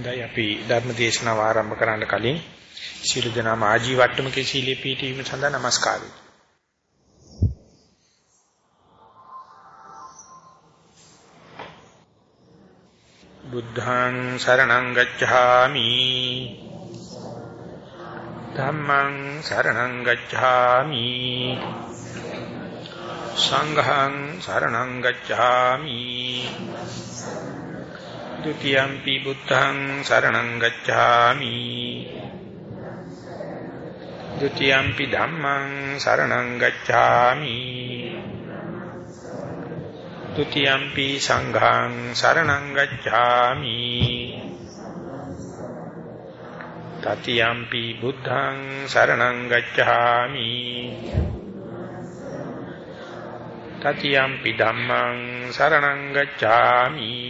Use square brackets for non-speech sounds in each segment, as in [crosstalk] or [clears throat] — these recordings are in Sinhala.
දැන් අපි ධර්ම දේශනාව ආරම්භ කරන්න කලින් සීල දනාම ආජීවට්ටමකේ සීලේ පීඨීම සඳහා নমස්කාරය. බුද්ධං සරණං ගච්ඡාමි. ධම්මං සරණං ගච්ඡාමි. සංඝං සරණං ගච්ඡාමි. द्वितीयම්පි බුද්ධං සරණං ගච්ඡාමි ဒ ුතියම්පි ධම්මං සරණං ගච්ඡාමි ဒ ුතියම්පි සංඝං සරණං ගච්ඡාමි තතියම්පි බුද්ධං සරණං ගච්ඡාමි තතියම්පි ධම්මං සරණං ගච්ඡාමි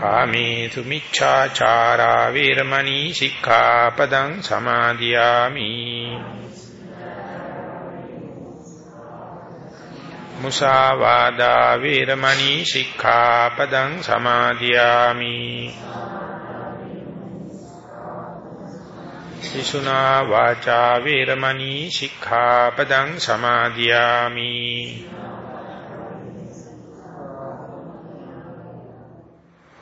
කාමේසු මිච්ඡාචාරා වේරමණී සික්ඛාපදං සමාදියාමි මුසාවාදා වේරමණී සික්ඛාපදං සමාදියාමි සිසුනා වාචා වේරමණී සික්ඛාපදං සමාදියාමි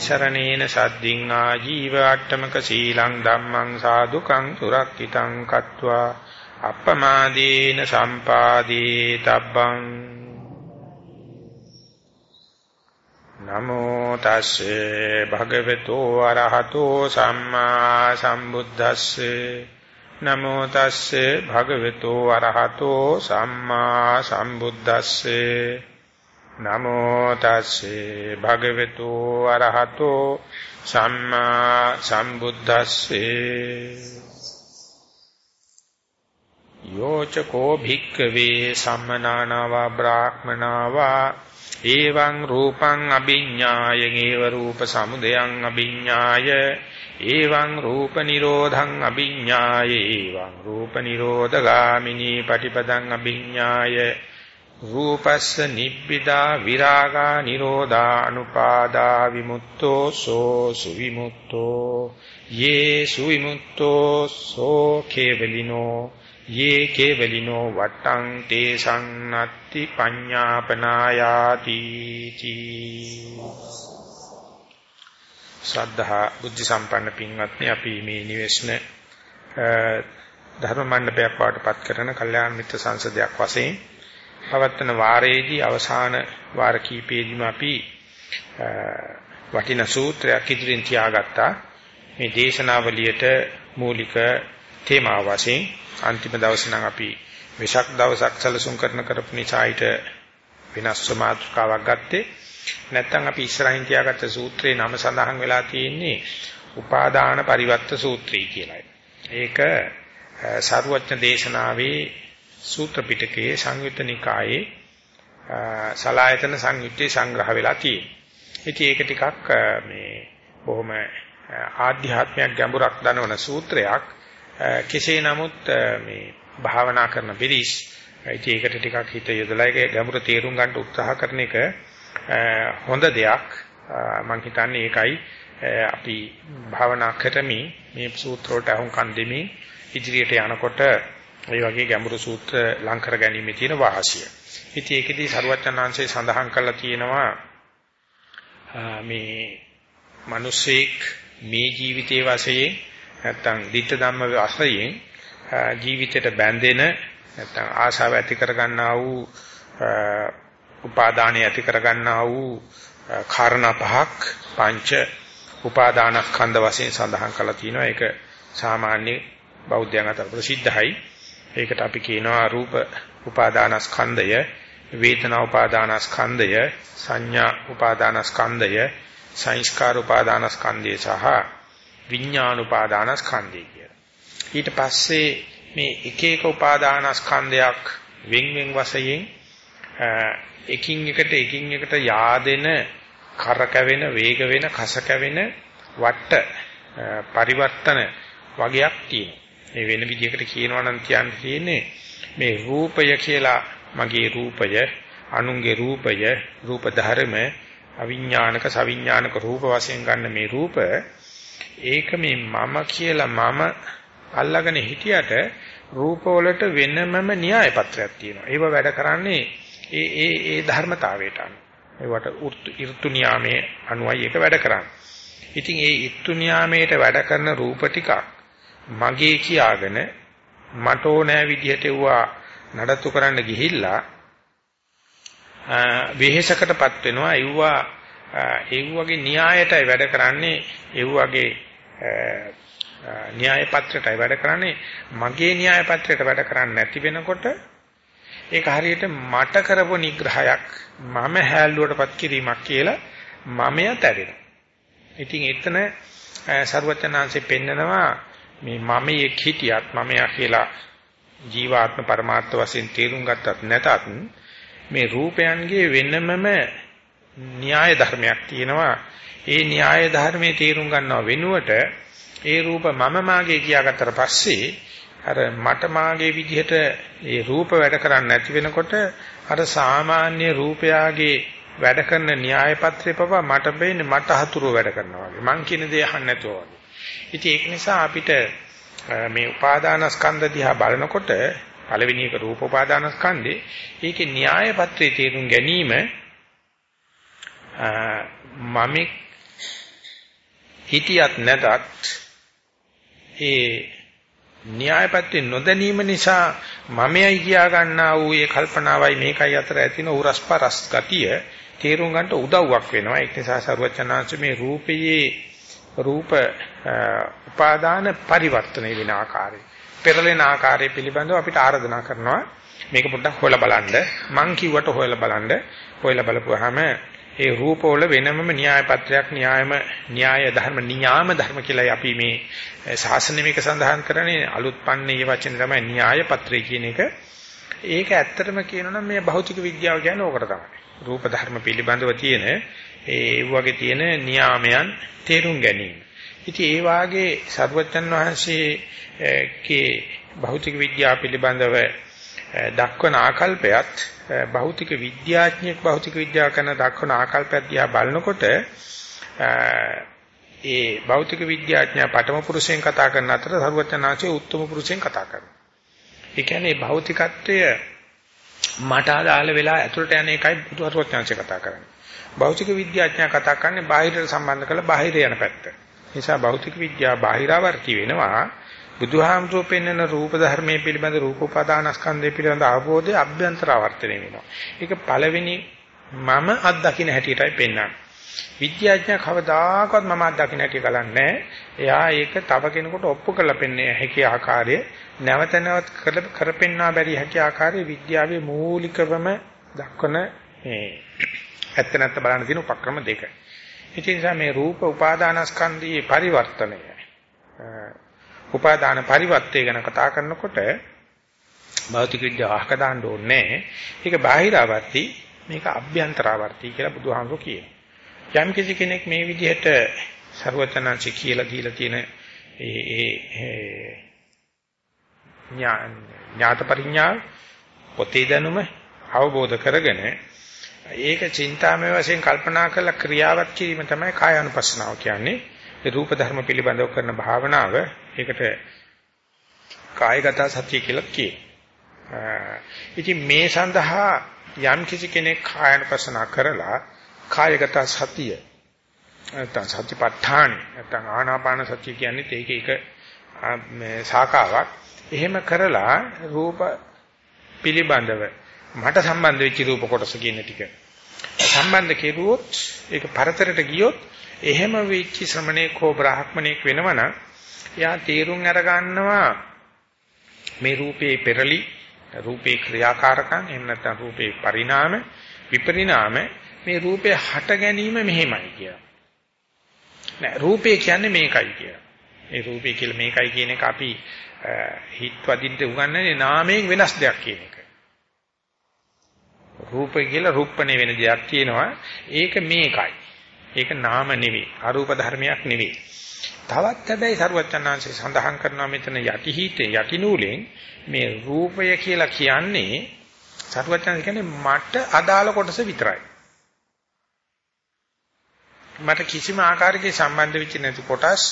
තිසරණේන සද්දින් ආජීව අට්ඨමක සීලං ධම්මං සාදුකං සුරක්ෂිතං කତ୍වා අප්පමාදීන සම්පාදී තබ්බං නමෝ තස්සේ භගවතු අරහතෝ සම්මා සම්බුද්දස්සේ නමෝ තස්සේ භගවතු අරහතෝ සම්මා සම්බුද්දස්සේ නමෝ තස්සේ භගවතු අරහතෝ සම්මා සම්බුද්දස්සේ යෝචකෝ භික්කවේ සම්මනානවා බ්‍රාහ්මනාවා එවං රූපං අභිඤ්ඤාය ඒව රූප සමුදයං අභිඤ්ඤාය එවං රූප නිරෝධං අභිඤ්ඤාය එවං රූප නිරෝධගාමිනී පටිපදං අභිඤ්ඤාය රූපස්ස නිබ්බිදා විරාගා නිරෝධා අනුපාදා විමුක්තෝ සෝ සුවිමුක්තෝ යේ සුවිමුක්තෝ සෝ කේවලිනෝ යේ කේවලිනෝ වට්ටං තේසං නත්ති පඤ්ඤාපනායාති ශ්‍රද්ධා බුද්ධ සම්පන්න පින්වත්නි අපි මේ නිවෙස්න ධර්ම මණ්ඩපයක් වාටපත් කරන කල්යාණ මිත්‍ර සංසදයක් වශයෙන් පවත්වන වාරයේදී අවසාන වාර කීපෙදීම අපි වටිනා සූත්‍රයක් ඉදිරියෙන් තියාගත්තා මේ දේශනාවලියට මූලික තේමාව වශයෙන් අන්තිම දවසේ නම් අපි වෙසක් දවසක් සැලසුම් කරන කරපු නිසා ඊට වෙනස් මාතෘකාවක් ගත්තේ නැත්නම් අපි ඉස්සරහින් තියාගත්ත සූත්‍රේ නම සඳහන් වෙලා තියෙන්නේ උපාදාන පරිවර්ත සූත්‍රය කියලායි. ඒක සරුවචන දේශනාවේ සූත්‍ර පිටකයේ සංයුත්ත නිකායේ සලායතන සංයුත්තේ සංග්‍රහ වෙලා තියෙනවා. ඉතින් ඒක ටිකක් මේ බොහොම ආධ්‍යාත්මයක් ගැඹුරක් දනවන සූත්‍රයක්. කෙසේ නමුත් මේ භාවනා කරන බිරිස් ඉතින් ඒකට ටිකක් හිත යොදලා ඒක ගැඹුර තේරුම් ගන්න උත්සාහ කරන එක හොඳ දෙයක්. මම හිතන්නේ ඒකයි අපි භාවනා කරමින් මේ සූත්‍ර වලට අහුම්කම් දෙමින් ඉදිරියට යනකොට ඒ වගේ ගැඹුරු සූත්‍ර ලං කර ගැනීමේ තියෙන වාසිය. ඉතින් ඒකෙදී සරුවචනාංශය සඳහන් කරලා තියෙනවා මේ මිනිසෙක් මේ ජීවිතයේ වශයෙන් නැත්තම් ditta ධම්ම වශයෙන් ජීවිතයට බැඳෙන නැත්තම් ආශාව ඇති කරගන්නා වූ උපාදානය ඇති කරගන්නා වූ කාරණා පහක් පංච උපාදානස්කන්ධ වශයෙන් සඳහන් කරලා තියෙනවා. ඒක සාමාන්‍ය බෞද්ධයන් අතර ප්‍රසිද්ධයි. ඒකට අපි කියනවා රූප උපාදානස්කන්ධය, වේදනා උපාදානස්කන්ධය, සංඥා උපාදානස්කන්ධය, සංස්කාර උපාදානස්කන්ධය සහ විඥාන උපාදානස්කන්ධය කියලා. ඊට පස්සේ මේ එක එක උපාදානස්කන්ධයක් වෙන් වෙන් වශයෙන් එකින් එකට එකින් එකට yaadෙන කර කැවෙන වේග වෙන කස කැවෙන වට පරිවර්තන වගේක් තියෙනවා. මේ වෙන විදිහකට කියනවා නම් කියන්න තියෙන්නේ මේ රූපය කියලා මගේ රූපය, අනුන්ගේ රූපය, රූප ධර්ම, අවිඥානික සවිඥානික රූප වශයෙන් ගන්න මේ රූප ඒක මේ මම කියලා මම අල්ලගෙන හිටියට රූපවලට වෙනමම න්‍යාය පත්‍රයක් තියෙනවා. ඒව වැඩ කරන්නේ ඒ ඒ ඒ ධර්මතාවයට අනුව. ඒවට ඍතු නියාමයේ අනුවයි ඒක වැඩ කරන්නේ. ඉතින් ඒ ඍතු නියාමයට වැඩ කරන රූප ටිකක් මගේ කියාගෙන මට ඕනෑ විදිහට ඒවා නඩත්තු කරන්න ගිහිල්ලා වෙහෙසකටපත් වෙනවා. ඒවා ඒ වගේ න්‍යායයටයි වැඩ කරන්නේ. ඒ වගේ න්‍යාය පත්‍රයටයි වැඩ කරන්නේ. මගේ න්‍යාය පත්‍රයට වැඩ කරන්නේ නැති වෙනකොට ඒක හරියට මට කරපු නිග්‍රහයක් මම හැල්ලුවටපත් කිරීමක් කියලා මමයා තැරෙනවා. ඉතින් එතන ਸਰවචනාංශේ පෙන්නනවා මේ මමයේ හිටියත් මමයා කියලා ජීවාත්ම પરමාර්ථ වශයෙන් තේරුම් ගත්තත් නැතත් මේ රූපයන්ගේ වෙනමම න්‍යාය ධර්මයක් තියෙනවා. ඒ න්‍යාය ධර්මයේ තේරුම් ගන්නව වෙනුවට ඒ රූප මම මාගේ කියාගත්තට පස්සේ අර මට මාගේ විදිහට ඒ රූප වැඩ කරන්නේ නැති වෙනකොට අර සාමාන්‍ය රූපයාගේ වැඩ කරන න්‍යාය පත්‍රේ පවා මට බෙන්නේ මට හතුරුව වැඩ කරනවා වගේ. මං කියන දේ අහන්න නැතුව වගේ. ඉතින් ඒක නිසා අපිට මේ උපාදානස්කන්ධ දිහා බලනකොට පළවෙනි එක රූප උපාදානස්කන්ධේ ඒකේ න්‍යාය පත්‍රයේ තේරුම් ගැනීම මම හිතියත් නැතත් ඒ න්‍යායපත්‍ය නොදැනීම නිසා මමයි කියා ගන්නා වූ ඒ කල්පනාවයි මේකයි අතර ඇතින උරස්පරස් ගතිය තේරුම් ගන්නට උදව්වක් වෙනවා. ඒක නිසා සරුවචනාංශ මේ රූපයේ රූප උපාදාන පරිවර්තනය වෙන ආකාරය. පෙරලෙන ආකාරය පිළිබඳව අපිට ආරාධනා කරනවා. මේක පොඩ්ඩක් හොයලා බලන්න. මං කිව්වට හොයලා බලන්න. හොයලා බලපුවාම ඒ රූපවල වෙනමම න්‍යාය පත්‍රයක් න්‍යායම න්‍යාය ධර්ම නියාම ධර්ම කියලා අපි මේ ශාසනය මේක සඳහන් කරන්නේ. අලුත් පන්නේ වචනේ තමයි න්‍යාය පත්‍රය කියන එක. ඒක ඇත්තටම කියනොනම් මේ භෞතික විද්‍යාව කියන්නේ ඕකට තමයි. රූප ධර්ම පිළිබඳව තියෙන ඒ වගේ තියෙන නියාමයන් තේරුම් ගැනීම. ඉතින් ඒ වාගේ සර්වජන් වහන්සේගේ භෞතික විද්‍යාව පිළිබඳව දක්වන ආකල්පයත් භෞතික විද්‍යාඥයෙක් භෞතික විද්‍යාව කරන දක්වන ආකල්පයක් දිහා බලනකොට ඒ භෞතික විද්‍යාඥයා පඨම පුරුෂයෙන් කතා කරන අතර සර්වඥාන්සේ උත්තම පුරුෂයෙන් කතා කරනවා. ඒ කියන්නේ භෞතිකත්වය මට අදාළ වෙලා ඇතුළට යන එකයි බුදුහරුවඥාන්සේ කතා කරන්නේ. භෞතික විද්‍යාඥයා කතා කරන්නේ බාහිරට සම්බන්ධ කරලා බාහිර යන පැත්ත. නිසා භෞතික විද්‍යාව බාහිරවර්ති වෙනවා බුදුහාමුදුරුවෝ පෙන්වන රූප ධර්මයේ පිළිබඳ රූප උපාදානස්කන්ධය පිළිබඳ අවබෝධය අභ්‍යන්තරාවර්තනය වෙනවා. ඒක පළවෙනි මම අත්දකින්න හැටියටයි පෙන්වන්නේ. විද්‍යාඥයා කවදාකවත් මම අත්දකින්න හැටි බලන්නේ එයා ඒක තව කෙනෙකුට ඔප්පු කරලා පෙන්වන්නේ හැකි ආකාරය නැවත නැවත කරපෙන්නා බැරි හැකි ආකාරයේ විද්‍යාවේ මූලිකවම දක්වන මේ ඇත්ත නැත්ත බලන්න තියෙන උපක්‍රම දෙක. ඒ නිසා මේ රූප උපාදානස්කන්ධයේ පරිවර්තනය උපාදාන පරිවර්තය ගැන කතා කරනකොට භෞතික විද්‍යාව අහක දාන්න ඕනේ. ඒක බාහිරාවර්ති මේක අභ්‍යන්තරාවර්ති කියලා බුදුහාමුදුරුවෝ කියනවා. යම් කිසි කෙනෙක් මේ විදිහට ਸਰවචනංශ කියලා දීලා තියෙන ඒ ඒ ඥාන ඥාත පරිඥා පොතේ දැනුම අවබෝධ කරගෙන ඒක චින්තාමය වශයෙන් කල්පනා කරලා ක්‍රියාවත් කිරීම තමයි කායानुපස්සනාව කියන්නේ. ඒ රූප ධර්ම පිළිබඳව කරන භාවනාව ඒකට කායගත සතිය කියලා කියනවා. ඉතින් මේ සඳහා යම් කිසි කෙනෙක් කායන පසනා කරලා කායගත සතිය නැත්නම් සතිපට්ඨාන නැත්නම් ආනාපාන සතිය කියන්නේ ඒක එක මේ සාකාවක්. එහෙම කරලා රූප පිළිබඳව මට සම්බන්ධ වෙච්ච රූප කොටස කියන ටික සම්බන්ධ කෙරුවොත් ඒක පරතරට ගියොත් එහෙම වෙච්ච ශ්‍රමණේක හෝ බ්‍රාහ්මණේක වෙනවනම් එයා තීරුම් අර ගන්නවා මේ රූපේ පෙරලි රූපේ ක්‍රියාකාරකම් එහෙම නැත්නම් රූපේ පරිණාම විපරිණාම මේ රූපේ හට ගැනීම මෙහෙමයි කියලා. නෑ රූපේ කියන්නේ මේකයි කියලා. ඒ රූපේ කියලා මේකයි කියන එක අපි හිත වදින්න උගන්වන්නේ නාමයෙන් වෙනස් දෙයක් කියන එක. රූපය කියලා රූපණේ වෙන දෙයක් තියෙනවා. ඒක මේකයි. ඒක නාම නෙවෙයි. අරූප ධර්මයක් නෙවෙයි. තවත් හැබැයි සරුවචනාංශය සඳහන් කරනවා මෙතන යටිහිතේ යටිනූලෙන් මේ රූපය කියලා කියන්නේ සරුවචනාංශ කියන්නේ මට අදාළ කොටස විතරයි. මට කිසිම ආකාරයකින් සම්බන්ධ වෙච්ච නැති කොටස්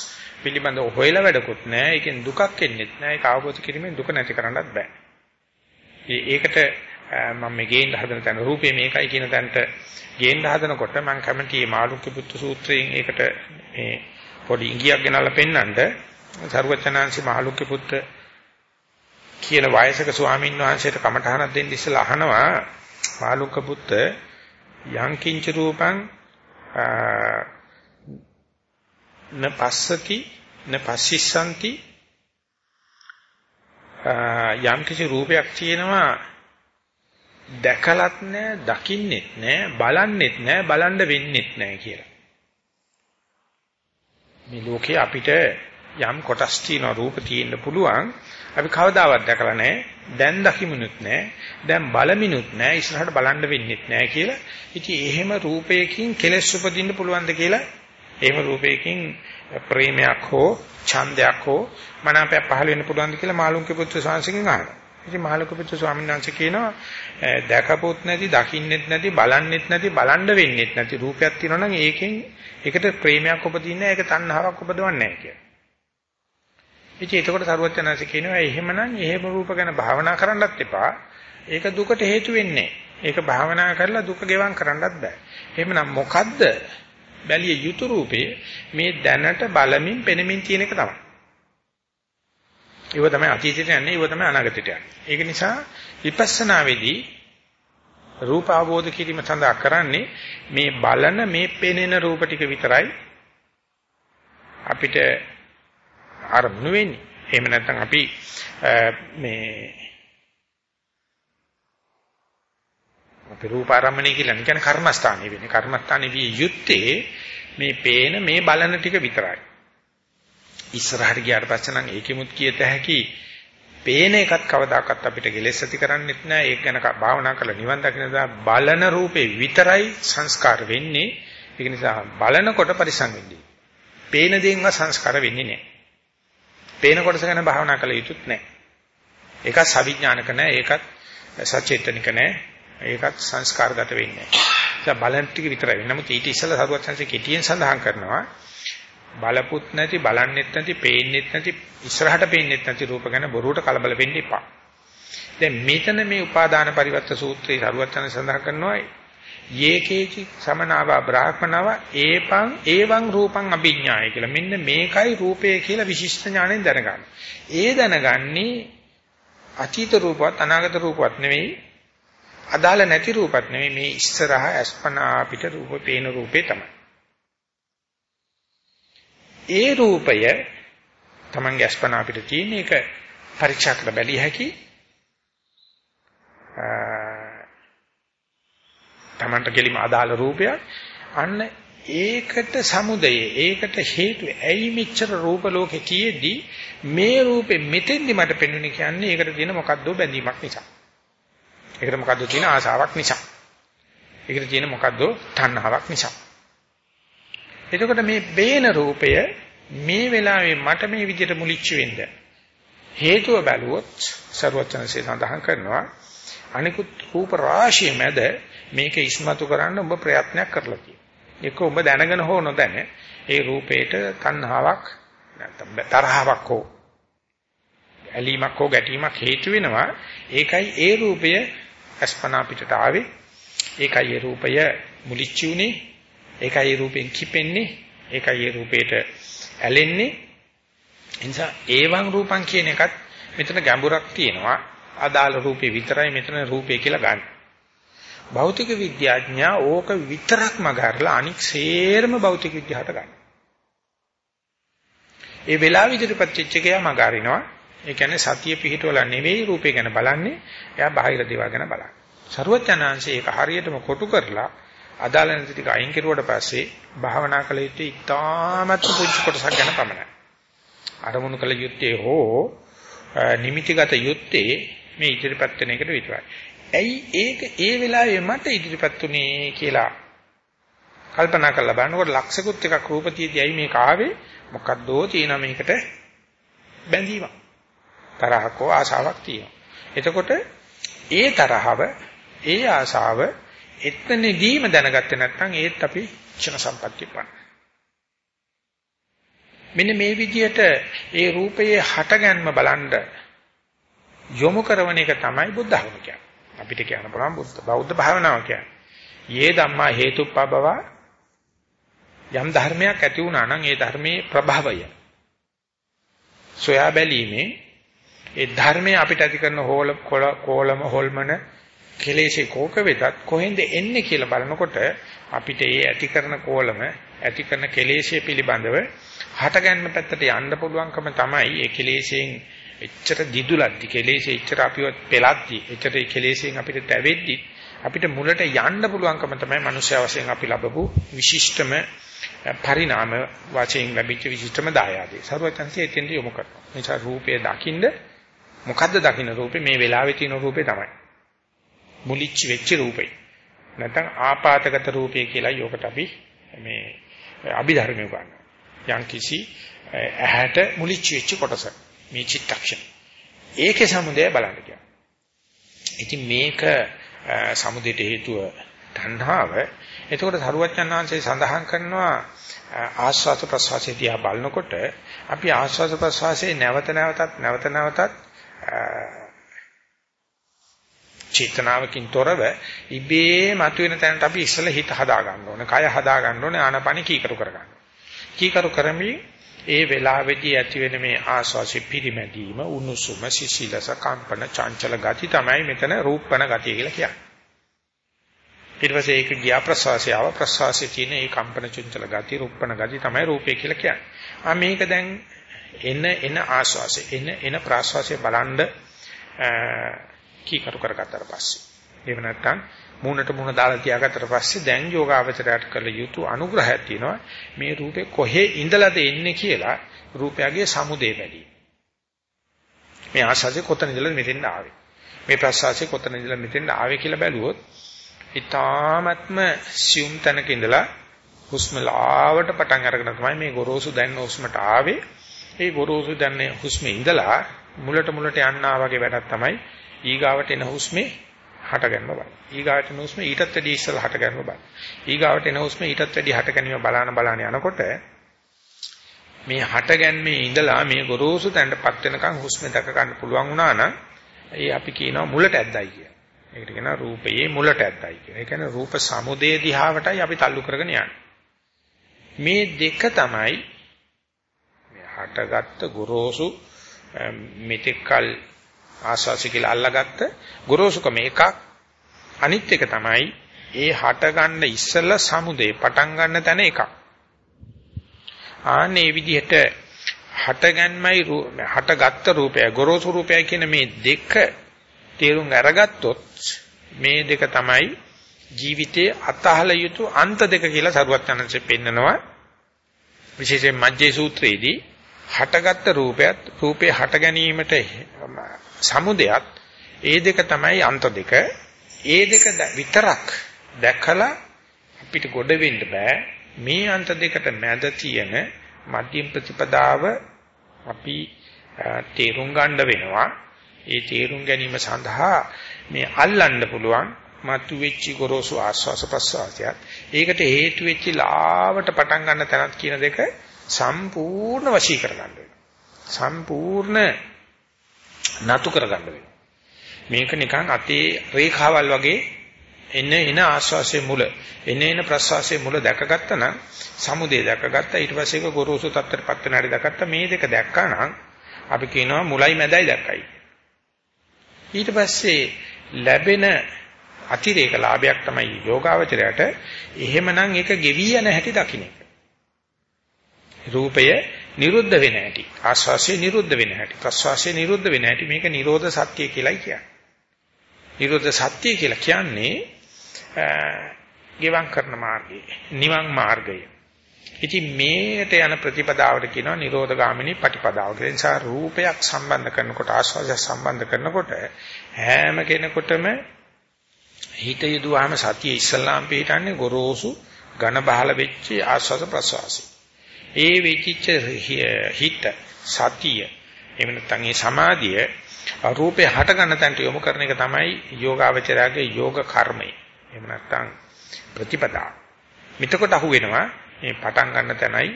පිළිබඳව හොයලා වැඩකුත් නැහැ. ඒකෙන් දුකක් එන්නේත් නැහැ. ඒක අවබෝධ කිරීමෙන් දුක නැති කරන්නත් බෑ. ඒකට මම මේ ගේන්න හදන තැන රූපේ මේකයි කියන තැනට ගේන්න හදනකොට මම කැමති මේ මාළුක්‍ය පුත්තු සූත්‍රයෙන් ඒකට මේ පොඩි ඉඟියක් ගෙනල්ලා පෙන්නන්න සරුවචනාංශි මාළුක්‍ය පුත්ත කියන වයසක ස්වාමීන් වහන්සේට කමඨහනක් දෙන්න ඉස්සලා අහනවා. මාළුක්‍ය පුත්ත යං කිංච රූපං න පස්සති න පස්සිස්සanti යම් කිසි රූපයක් තියෙනවා. දැකලත් නැහැ දකින්නෙත් නැහැ බලන්නෙත් නැහැ බලන්න වෙන්නෙත් නැහැ කියලා. මේ ලෝකේ අපිට යම් කොටස් තියෙන රූප තියෙන්න පුළුවන්. අපි කවදාවත් දැකලා නැහැ දැන් දකිමුනුත් නැහැ දැන් බලමිනුත් නැහැ ඉස්සරහට බලන්න වෙන්නෙත් නැහැ කියලා. ඉතින් එහෙම රූපයකින් කෙලෙස් උපදින්න පුළුවන්ද කියලා? එහෙම රූපයකින් ප්‍රේමයක් හෝ ඡන්දයක් හෝ මනාපයක් පහළ වෙන්න පුළුවන්ද කියලා මාළුන්ගේ පුත්‍ර ශාන්සිකෙන් අහනවා. ඉතින් මාළුන්ගේ පුත්‍ර ස්වාමීන් වහන්සේ කියනවා දැකපොත් නැති දකින්නෙත් නැති බලන්නෙත් නැති බලන්න වෙන්නෙත් නැති රූපයක් තියෙනවා නම් ඒකෙන් ඒකට ප්‍රේමයක් උපදින්නේ නැහැ ඒක තණ්හාවක් උපදවන්නේ නැහැ කියලා ඉතින් එතකොට සරුවචනanse කියනවා එහෙමනම් එහෙම රූප ගැන භාවනා කරන්නත් එපා. ඒක දුකට හේතු වෙන්නේ ඒක භාවනා කරලා දුක ගෙවම් කරන්නත් බෑ. එහෙමනම් මොකද්ද බැලිය යුතු රූපේ මේ දැනට බලමින් පෙනෙමින් තියෙන එක තමයි. ඒව තමයි අතීතයට යන්නේ, ඒව තමයි අනාගතයට යන්නේ. ඒක නිසා විපස්සනාවේදී රූප අවබෝධ කිරීම සඳහා කරන්නේ මේ බලන මේ පෙනෙන රූප ටික විතරයි අපිට අරමුණු වෙන්නේ. එහෙම නැත්නම් අපි මේ අපි රූපාරම්මණය කියලා කියන්නේ කර්මස්ථානේ වෙන්නේ. කර්මස්ථානේ විය යුත්තේ මේ පේන මේ බලන ටික විතරයි. ඉස්සරහට ගියාට පස්සේ නම් ඒකෙමුත් කියත හැකි පේන එකත් කවදාකවත් අපිට කෙලෙස් ඇති කරන්නේත් නැහැ. ඒක ගැන භාවනා කරලා නිවන් දකින්න දා බලන රූපේ විතරයි සංස්කාර වෙන්නේ. ඒක නිසා බලනකොට පරිසං වෙන්නේ. පේන දේන්ව සංස්කාර වෙන්නේ නැහැ. පේන කොටස ගැන භාවනා කළ යුතුත් නැහැ. ඒකත් සවිඥානික නැහැ. ඒකත් සචේතනික නැහැ. ඒකත් සංස්කාරගත වෙන්නේ නැහැ. ඒක බලන් ටික විතරයි. නමුත් ඊට ඉස්සෙල්ලා සරුවත් සංසේ කෙටියෙන් සඳහන් කරනවා බලපුත් නැති, බලන්නෙත් නැති, පේන්නෙත් නැති, ඉස්සරහට පේන්නෙත් නැති රූප ගැන බොරුවට කලබල වෙන්න එපා. දැන් මෙතන මේ උපාදාන පරිවර්ත සූත්‍රයේ සරුවත් සංසේ සඳහන් කරනවා යේකේචි සමනාව බ්‍රාහ්මනව ඒපං ඒවං රූපං අභිඥාය කියලා. මෙන්න මේකයි රූපය කියලා විශිෂ්ට ඥාණයෙන් දැනගන්න. ඒ දැනගන්නේ අතීත රූපවත් අනාගත රූපවත් නෙවෙයි. අදාළ නැති රූපත් නෙවෙයි මේ ඉස්සරහ අස්පනා අපිට රූප පේන රූපේ තමයි. ඒ රූපය තමන්ගේ අස්පනා අපිට තියෙන එක පරීක්ෂා කර බැලිය හැකි. Tamanට කෙලිම අදාළ රූපයක් අන්න ඒකට සමුදයේ ඒකට හේතු ඇයි මෙච්චර රූප ලෝකේ තියේදී මේ රූපෙ මෙතෙන්දි මට පෙන්වන්නේ කියන්නේ ඒකට තියෙන මොකද්ද බැඳීමක් නිසා. ඒකට මොකද්ද තියෙන ආසාවක් නිසා. ඒකට තියෙන මොකද්ද තණ්හාවක් නිසා. එතකොට මේ බේන රූපය මේ වෙලාවේ මට මේ විදිහට මුලිච්ච වෙන්න හේතුව බැලුවොත් ਸਰවචනසේ සඳහන් කරනවා අනිකුත් රූප රාශිය මැද මේක ඉස්මතු කරන්න ඔබ ප්‍රයත්නයක් කරලා තියෙනවා. ඒක ඔබ දැනගෙන හෝ නොදැන ඒ රූපේට තණ්හාවක් නැත්නම් තරහාවක් හෝ ඇලීමක් හෝ ගැටීමක් හේතු වෙනවා. ඒකයි ඒ රූපය අස්පනා පිටට ආවේ. ඒකයි ඒ රූපය මුලිච්චි උනේ. ඒකයි ඒ රූපෙන් කිපෙන්නේ. ඒකයි ඒ රූපේට ඇලෙන්නේ. ඒ නිසා ඒවං රූපං කියන එකත් මෙතන ගැඹුරක් තියෙනවා. අදාළ රූපේ විතරයි මෙතන රූපේ කියලා ගන්න. භෞතික විද්‍යාඥයා ඕක විතරක් මගහරලා අනික් සේරම භෞතික විද්‍යාවට ගන්න. ඒ වෙලාව ඉදිරිපත් වෙච්ච එකයා මගහරිනවා. ඒ කියන්නේ සතිය පිහිටවල නෙවෙයි රූපේ ගැන බලන්නේ. එයා බාහිර දේවල් ගැන බලන්නේ. සරුවචනාංශේ ඒක හරියටම කොටු කරලා අදාළ නැති ටික අයින් කෙරුවට පස්සේ භාවනා කළ යුත්තේ ඉතාමත් පුංචි කොටසක් ගැන පමණයි. අරමුණු කළ යුත්තේ හෝ නිමිතිගත යුත්තේ මේ ඉදිරිපත් වෙන එකට විතරයි. ඇයි ඒක ඒ වෙලාවේ මට ඉදිරිපත් උනේ කියලා කල්පනා කරලා බලනකොට ලක්ෂිකුත් එකක් රූපතියදී ඇයි මේක ආවේ මොකද්දෝ තියෙන මේකට බැඳීමක් තරහක් හෝ ආශාවක් තියෙනවා එතකොට ඒ තරහව ඒ ආශාව එතනදීම දැනගත්තේ නැත්නම් ඒත් අපි ක්ෂණ සම්පත්‍ය පන්න මෙන්න මේ විදිහට ඒ රූපයේ හටගන්ම බලන්න යොමු කරන එක තමයි බුද්ධ ධර්ම කියන්නේ. අපිට කියන්න පුළුවන් බුද්ධ බෞද්ධ භාවනාව කියන්නේ. යේ ධම්මා හේතුප්පබව යම් ධර්මයක් ඇති වුණා නම් ඒ ධර්මයේ ප්‍රභවය. සොයා බැලීමේ ඒ ධර්මය අපිට ඇති කරන හෝල කොලම හොල්මන කෙලෙසේ කෝක වෙතත් කොහෙන්ද එන්නේ කියලා බලනකොට අපිට ඒ ඇති කරන කෝලම ඇති කරන කෙලෙසේ පිළිබඳව හටගන්න පැත්තට යන්න පුළුවන්කම තමයි ඒ කෙලෙසෙන් එච්චර දිදුලද්දි කෙලෙසේ එච්චර අපිව පෙලද්දි එච්චර කෙලෙසෙන් අපිට තැවෙද්දි අපිට මුලට යන්න පුළුවන්කම තමයි මනුෂ්‍ය වශයෙන් අපි ලැබපු විශිෂ්ටම පරිණාම වශයෙන් ලැබිච්ච විශිෂ්ටම දායාදේ. සර්වඥන්සේ එතෙන්ට යොමු කරනවා. නිසා රූපය දකින්න මොකද්ද දකින්න රූපේ මේ වෙලාවේ තියෙන රූපේ තමයි. මුලිච්ච වෙච්ච රූපේ. නැත්නම් ආපాతගත රූපය කියලා යෝකට අපි මේ අභිධර්මය ගන්නවා. යම් කිසි ඇහැට මුලිච්ච වෙච්ච කොටසක්. මේ චිත්තක්ෂණ. ඒකේ සමුදය බලන්න කියනවා. ඉතින් මේක සමුදයට හේතුව තණ්හාව. එතකොට සරුවච්චන් වහන්සේ සඳහන් කරනවා ආස්වාද ප්‍රසවාසය දිහා බලනකොට අපි ආස්වාද ප්‍රසවාසයේ නැවත නැවතත් නැවත නැවතත් චේතනාවකින් තොරව ඉබේ මතුවෙන තැනට අපි ඉස්සෙල්ලා හිත හදා ගන්න ඕනේ. කය හදා ගන්න ඕනේ. ආනපනි කීකරු කර ගන්න. කීකරු කරමින් ඒ වෙලාවේදී ඇති වෙන මේ ආස්වාසි පිරිමැදීම උණුසුම සිසිලස කම්පන චංචල ගති තමයි මෙතන රූපණ ගතිය කියලා කියන්නේ. ඊට පස්සේ ඒක ගියා ප්‍රසවාසය ආව ප්‍රසවාසයේ තියෙන ඒ කම්පන චංචල ගති රූපණ ගති තමයි රූපේ කියලා කියන්නේ. ආ මේක දැන් එන එන ආස්වාසය එන එන ප්‍රාස්වාසය බලන්ඩ කීකරු කරගත්තාට පස්සේ. එහෙම නැත්නම් මූණට මූණ දාලා තියාගත්තට පස්සේ දැන් යෝගාවචරයට කළ යුතු අනුග්‍රහයක් තියෙනවා. මේ රූපේ කොහේ ඉඳලාද එන්නේ කියලා රූපයගේ සමුදේ බැලීම මේ ආශාසෙ කොතන ඉඳලා මෙතෙන් ආවේ? මේ ප්‍රසආසෙ කොතන ඉඳලා මෙතෙන් ආවේ කියලා බැලුවොත් ඊ타ත්ම සියුම් තැනක ඉඳලා හුස්ම ලාවට පටන් අරගෙන තමයි මේ ගොරෝසු දැන්න හුස්මට ආවේ. ඒ ගොරෝසු දැන්න හුස්මේ ඉඳලා මුලට මුලට යන්නා වගේ වැඩක් තමයි ඊගාවට එන හුස්මේ හට ගන්න බලන්න. ඊගාවට එන හුස්ම ඊටත් වැඩි ඉස්සලා හට ගන්න බලන්න. ඊගාවට එන හුස්ම ඊටත් වැඩි හට ගැනීම බලාන බලාන යනකොට මේ හට ගැනීමේ ඉඳලා මේ ගොරෝසු තැනටපත් වෙනකන් හුස්ම දක ගන්න පුළුවන් වුණා නම් ඒ අපි කියනවා මුලට ඇද්දයි කියලා. ඒකට කියනවා රූපයේ මුලට ඇද්දයි කියලා. ඒ කියන්නේ රූප සමුදේ දිහාවටයි අපි තල්ලු කරගෙන යන්නේ. මේ දෙක තමයි මේ හටගත්ත ගොරෝසු මෙතෙක්කල් ආස්වාසි කියලා අල්ලාගත්ත ගොරෝසුකම එකක්. අනිත් එක තමයි ඒ හට ගන්න ඉස්සෙල්ලා සමුදේ පටන් ගන්න තැන එකක්. ආන්නේ විදිහට හටගන්මයි හටගත්ත රූපය ගොරෝසු රූපය කියන මේ දෙක තේරුම් අරගත්තොත් මේ දෙක තමයි ජීවිතයේ අතහල යුතු අන්ත දෙක කියලා සරුවත් යනසේ පෙන්නනවා. විශේෂයෙන් මජ්ජේ සූත්‍රයේදී හටගත්ත රූපයත් රූපේ හට ගැනීමට සමුදයත් ඒ දෙක තමයි අන්ත දෙක. ඒ දෙක විතරක් දැකලා අපිට ගොඩ වෙන්න බෑ. මේ අන්ත දෙකට මැද තියෙන මධ්‍යම ප්‍රතිපදාව අපි තේරුම් ගන්න වෙනවා. ඒ තේරුම් ගැනීම සඳහා මේ අල්ලන්න පුළුවන් මතු වෙච්ච ගොරෝසු ආස්වාස ප්‍රසවාසයත් ඒකට හේතු වෙච්ච ලාවට පටන් ගන්න තැනත් කියන දෙක සම්පූර්ණ වශී කරගන්න වෙනවා. සම්පූර්ණ නතු කරගන්න වෙනවා. මේක නිකන් අතේ රේඛාවල් වගේ එන එන ආස්වාසේ මුල එන එන ප්‍රස්වාසයේ මුල දැකගත්තා නම් සමුදේ දැකගත්තා ඊට පස්සේ ඒක ගොරෝසු තත්ත්වයට පත් වෙන හැටි දැකගත්තා මේ දෙක දැක්කා නම් අපි කියනවා මුලයි මැදයි දැක්කයි. ඊට පස්සේ ලැබෙන අතිරේක ලාභයක් තමයි යෝගාවචරයට. එහෙමනම් ඒක ගෙවි යන හැටි දකින්න රූපය නිරුද්ධ වෙන හැටි ආස්වාසිය නිරුද්ධ වෙන හැටි ප්‍රස්වාසිය නිරුද්ධ වෙන හැටි මේක නිරෝධ සත්‍ය කියලායි කියන්නේ නිරෝධ සත්‍ය කියලා කියන්නේ ගෙවම් කරන මාර්ගය නිවන් මාර්ගය ඉතින් මේට යන ප්‍රතිපදාවට කියනවා නිරෝධ ගාමිනී පටිපදාව කියලා. ඒ නිසා රූපයක් සම්බන්ධ කරනකොට ආස්වාදය සම්බන්ධ කරනකොට හැම කෙනෙකුටම හිත යදුවාම සතිය ඉස්සල්ලාම් පිටන්නේ ගොරෝසු ඝන බහල වෙච්ච ආස්වාද ප්‍රසවාසී. ඒ වෙච්ච හිත සතිය එහෙම නැත්නම් ඒ සමාධිය රූපේ හට ගන්න තැනට යොමු කරන එක තමයි යෝගාවචරයාගේ යෝග කර්මය. එහෙම නැත්නම් ප්‍රතිපදා. මිතකොට අහු වෙනවා මේ පටන් ගන්න තැනයි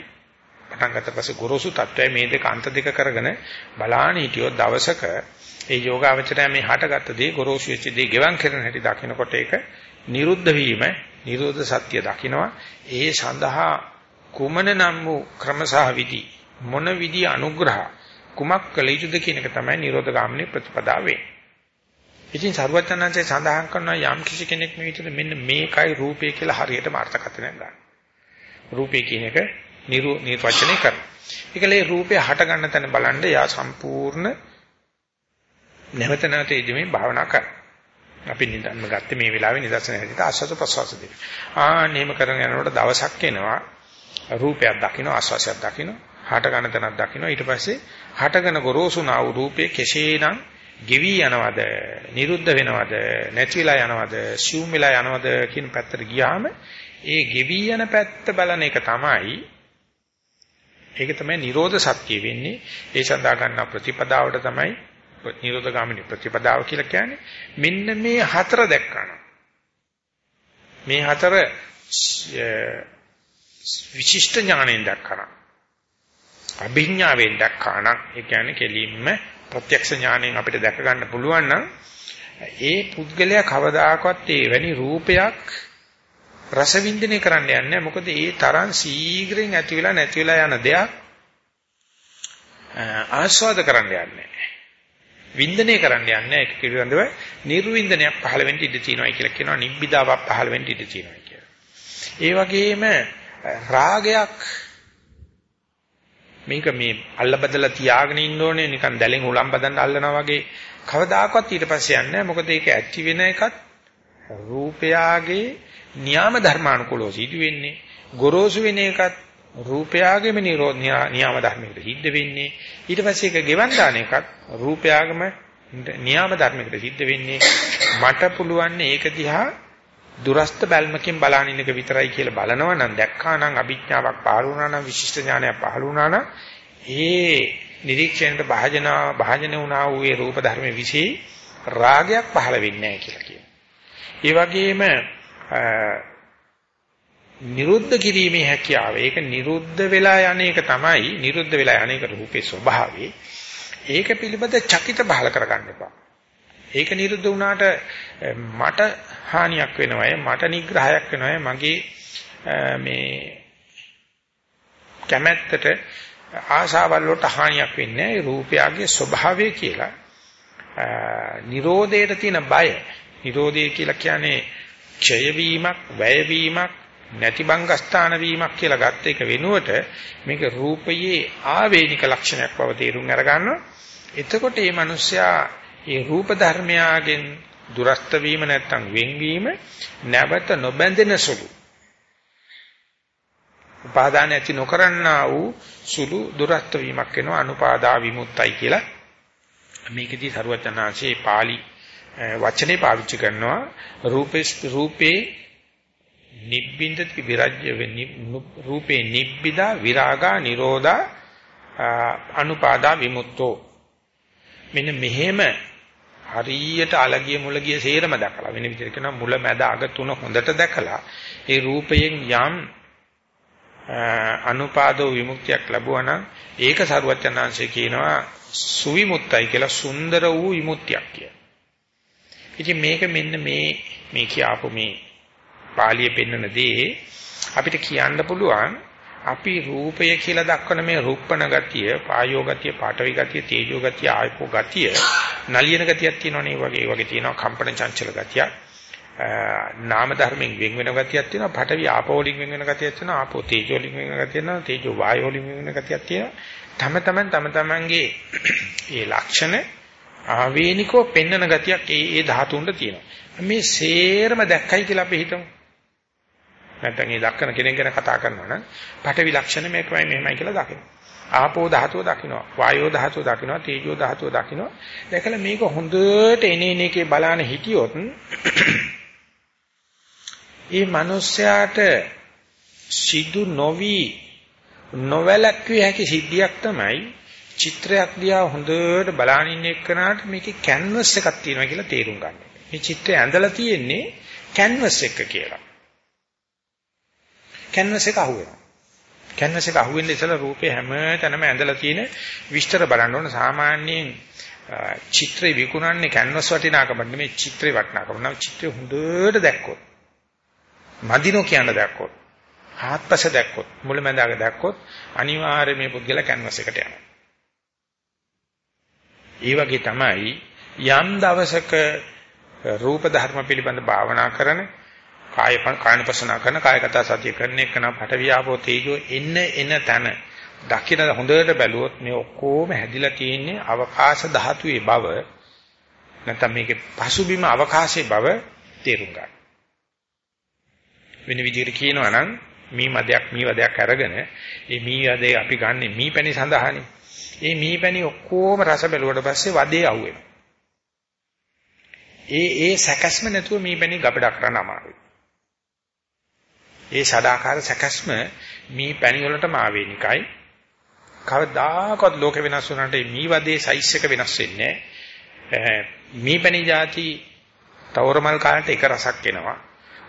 පටන් ගත්ත පස්සේ ගොරෝසු තත්වය මේ දෙක අන්ත දෙක කරගෙන බලාන හිටියොත් දවසක ඒ යෝගාවචරය මේ හටගත්ත දේ ගොරෝසු වෙච්ච දේ ගෙවන් කරන හැටි දකිනකොට ඒක නිරුද්ධ වීම නිරෝධ සත්‍ය දකිනවා ඒ සඳහා කුමන නම් වූ ක්‍රමසහ විදි මොන විදි අනුග්‍රහ කුමක් කළ යුතුද කියන එක තමයි නිරෝධ ගාමිනී ප්‍රතිපදාව වෙන්නේ. ඉතින් සරුවචනංශය සඳහන් කරන යම් කිසි කෙනෙක් මේ විදිහට මෙන්න මේකයි රූපය කියලා හරියටම අර්ථකථනයක් ගන්න. රූපය කියන එක නිර්වචනය කරනවා. ඒකලේ රූපය හට ගන්න තැන බලන්න යා සම්පූර්ණ නැවත නැවත ඉදීමේ භාවනා කර. අපි නිදන්ම ගත්තේ මේ වෙලාවේ නිදර්ශන හැටියට ආස්වාද ප්‍රසවාස දෙක. ආ නේම කරගෙන යනකොට දවසක් එනවා රූපයක් දකින්න ආස්වාසයක් දකින්න හට ගන්න තැනක් දකින්න. ඊට පස්සේ හටගෙන ගොරෝසුනා වූ රූපේ කෙසේනම් ගෙවි යනවද? නිරුද්ධ වෙනවද? නැති වෙලා යනවද? සිවුම් වෙලා යනවද කියන පැත්තට ගියාම ඒ ගෙවි යන පැත්ත බලන එක තමයි ඒක තමයි නිරෝධ සත්‍ය වෙන්නේ. ඒ සඳහා ගන්න ප්‍රතිපදාවට තමයි නිරෝධ ගාමිනී ප්‍රතිපදාව කියලා කියන්නේ. මෙන්න මේ හතර දැක්කන මේ හතර විශිෂ්ට ඥාණයෙන් දැක්කන අභිඥාවෙන් දැක්කන ඒ කියන්නේ කෙලින්ම ප්‍රත්‍යක්ෂ ඥාණයෙන් අපිට දැක ගන්න පුළුවන් නම් ඒ පුද්ගලයා කවදාකවත් ඒ වැනි රූපයක් රස වින්දනය කරන්න යන්නේ මොකද ඒ තරම් ශීඝ්‍රයෙන් ඇති වෙලා නැති වෙලා යන දෙයක් ආස්වාද කරන්න යන්නේ වින්දනය කරන්න යන්නේ ඒක පිළිබඳව නිර්වින්දනයක් පහළ වෙන්න ඉඩ තියෙනවා කියලා කියනවා. නිබ්බිදාවක් පහළ වෙන්න ඉඩ තියෙනවා කියලා. ඒ වගේම රාගයක්. මේක මේ අල්ල බදලා තියාගෙන ඉන්න ඕනේ. නිකන් දැලෙන් උලම් බදන්න අල්ලනවා වගේ. කවදාකවත් ඊට පස්සේ යන්නේ නැහැ. මොකද ඒක ඇති වෙන එකත් රූපයාගේ න්‍යාම ධර්මානුකූලව සිදු වෙන්නේ ගොරෝසු වෙන එකත් රූපයාගේම නියාම ධර්මයකට සිද්ධ වෙන්නේ. ඊට පස්සේ ඒක ගෙවන් දාන එකත් රූපයාගම නියාම ධර්මයකට සිද්ධ වෙන්නේ. මට පුළුවන් ඒක දිහා දුරස්ත බැල්මකින් බලන ඉන්නක විතරයි කියලා බලනවා නම් දැක්කා නම් අභිඥාවක් පහළ වුණා නම් විශිෂ්ට ඥානයක් පහළ වුණා නම් ඒ නිරීක්ෂණයට භාජන භාජන වුණා වූ ඒ රූප ධර්මයේ વિશે රාගයක් පහළ වෙන්නේ නැහැ කියලා කියනවා. ඒ වගේම නිරුද්ධ කිරීමේ හැකියාව. ඒක නිරුද්ධ වෙලා යන එක තමයි නිරුද්ධ වෙලා යන එක රූපේ ස්වභාවය. ඒක පිළිබඳ චකිත බහල කරගන්න එපා. ඒක නිරුද්ධ වුණාට මට හානියක් වෙනවයි මට නිග්‍රහයක් වෙනවයි මගේ මේ කැමැත්තට ආශාවල් වලට හානියක් වෙන්නේ නැහැ රූපයගේ ස්වභාවය කියලා. නිරෝධයට තියෙන බය. නිරෝධය කියලා කියන්නේ ක්ෂය වීමක්, වැය වීමක්, නැති බංගස්ථාන වීමක් කියලා ගත්ත එක වෙනුවට මේක රූපයේ ආවේනික ලක්ෂණයක් බව තේරුම් අරගන්නවා. එතකොට මේ මිනිස්සයා මේ රූප ධර්මයාගෙන් දුරස්ත වීම නැත්තම් වෙන්වීම නැවත නොබැඳෙන සුළු. උපාදාන ඇති නොකරන්නා වූ සුළු දුරස්ත වීමක් වෙනවා අනුපාදා විමුක්තයි කියලා. මේකෙදී සරුවචනාංශේ පාළි වචනේ පාවිච්චි කරනවා රූපේ රූපේ නිබ්බින්දති විරජ්‍ය රූපේ නිබ්බිදා විරාගා නිරෝධා අනුපාදා විමුක්තෝ මෙන්න මෙහෙම හරියට අලගිය මුලගිය සේරම දැකලා වෙන විදිහට කියනවා මුල මැද අග තුන හොඳට දැකලා ඒ රූපයෙන් යම් අනුපාදෝ විමුක්තියක් ලැබුවා නම් ඒක සරුවචනාංශය කියනවා සුවිමුත්තයි කියලා සුන්දර වූ විමුක්තියක් කියලා. ඉතින් මේක මෙන්න මේ මේ කියාපු මේ පාළියේ පෙන්වන දේ අපිට කියන්න පුළුවන් අපි රූපය කියලා දක්වන මේ රූපණ ගතිය, පායෝ ගතිය, පාඨවි ගතිය, තේජෝ ගතිය, ආයපෝ ගතිය, නලියන ගතියක් තියෙනවනේ වගේ වගේ තියෙනවා කම්පන චංචල ගතිය. නාම ධර්මයෙන් වෙන් වෙන ගතියක් තියෙනවා, පාඨවි ආපෝ වලින් වෙන් වෙන ගතියක් තියෙනවා, ආපෝ තේජෝ වලින් වෙන ගතියක් තියෙනවා, තේජෝ වායෝ වලින් වෙන ගතියක් තියෙනවා. තම තමන් තම තමන්ගේ ඒ ලක්ෂණ ආවේනිකව පෙන්වන ගතියක් ඒ ඒ ධාතුන්ට තියෙනවා. මේ සේරම දැක්කයි කියලා අපි හිතමු. නැත්නම් මේ දක්වන කෙනෙක් ගැන කතා කරනවා නම් පටවි ලක්ෂණ මේකමයි මෙහෙමයි කියලා දකිනවා. ආපෝ ධාතුව දකින්නවා. වායෝ ධාතුව දකින්නවා. තේජෝ ධාතුව දකින්නවා. දැකලා මේක හොඳට එනේන එකේ බලාන හිටියොත් මේ මිනිස්යාට සිදු නොවි නොවැළක්විය හැකි සිද්ධියක් තමයි චිත්‍රයක් දිහා හොඳට බලාගෙන ඉන්න එක්කනට මේකේ කැන්වස් එකක් තියෙනවා කියලා තේරුම් ගන්න. මේ චිත්‍රය ඇඳලා තියෙන්නේ කැන්වස් එක කියලා. කැන්වස් එක අහුවෙනවා. කැන්වස් එක අහුවෙන්නේ ඉතල රූපේ හැම තැනම ඇඳලා තියෙන විස්තර බලන්න ඕන සාමාන්‍යයෙන් චිත්‍රය විකුණන්නේ කැන්වස් වටිනාකමට නෙමෙයි චිත්‍රේ වටිනාකම. නම් චිත්‍රය හොඳට දැක්කොත් මදිනෝ කියන දැක්කොත් ආත්පස දැක්කොත් මුලැමැදාක දැක්කොත් අනිවාර්යයෙන් මේ පුද්ගලයා කැන්වස් එකට යනවා. ඒ වගේ තමයි යම් දවසක රූප ධර්ම පිළිබඳ භාවනා කරන කාය කායනපසනා කරන කායගත සතිය කරන එක නම් පටවියාපෝ තේජෝ එන්න එන තන දකින්න හොඳට බැලුවොත් මේ ඔක්කොම හැදිලා තියෙන්නේ අවකාශ ධාතුවේ බව නැත්නම් මේකේ පසුබිම අවකාශයේ බව තේරුම් ගන්න. වෙන විදිහට කියනවා නම් මී මදයක් මී වදයක් අරගෙන ඒ මී වදේ අපි ගන්නෙ මී පැණි සඳහානේ. ඒ මී පැණි ඔක්කොම රස බැලුවට පස්සේ වදේ අහුවෙනවා. ඒ ඒ සැකස්ම නැතුව මී පැණි ගබඩක් කරන්න අමාරුයි. ඒ සදාකාර සැකස්ම මී පැණි වලටම ආවේනිකයි. කවදාකවත් ලෝක වෙනස් වුණාට මී වදේ සයිස් එක වෙනස් වෙන්නේ නැහැ. මී පැණි જાති තවර මල් කාලට එක රසක් එනවා.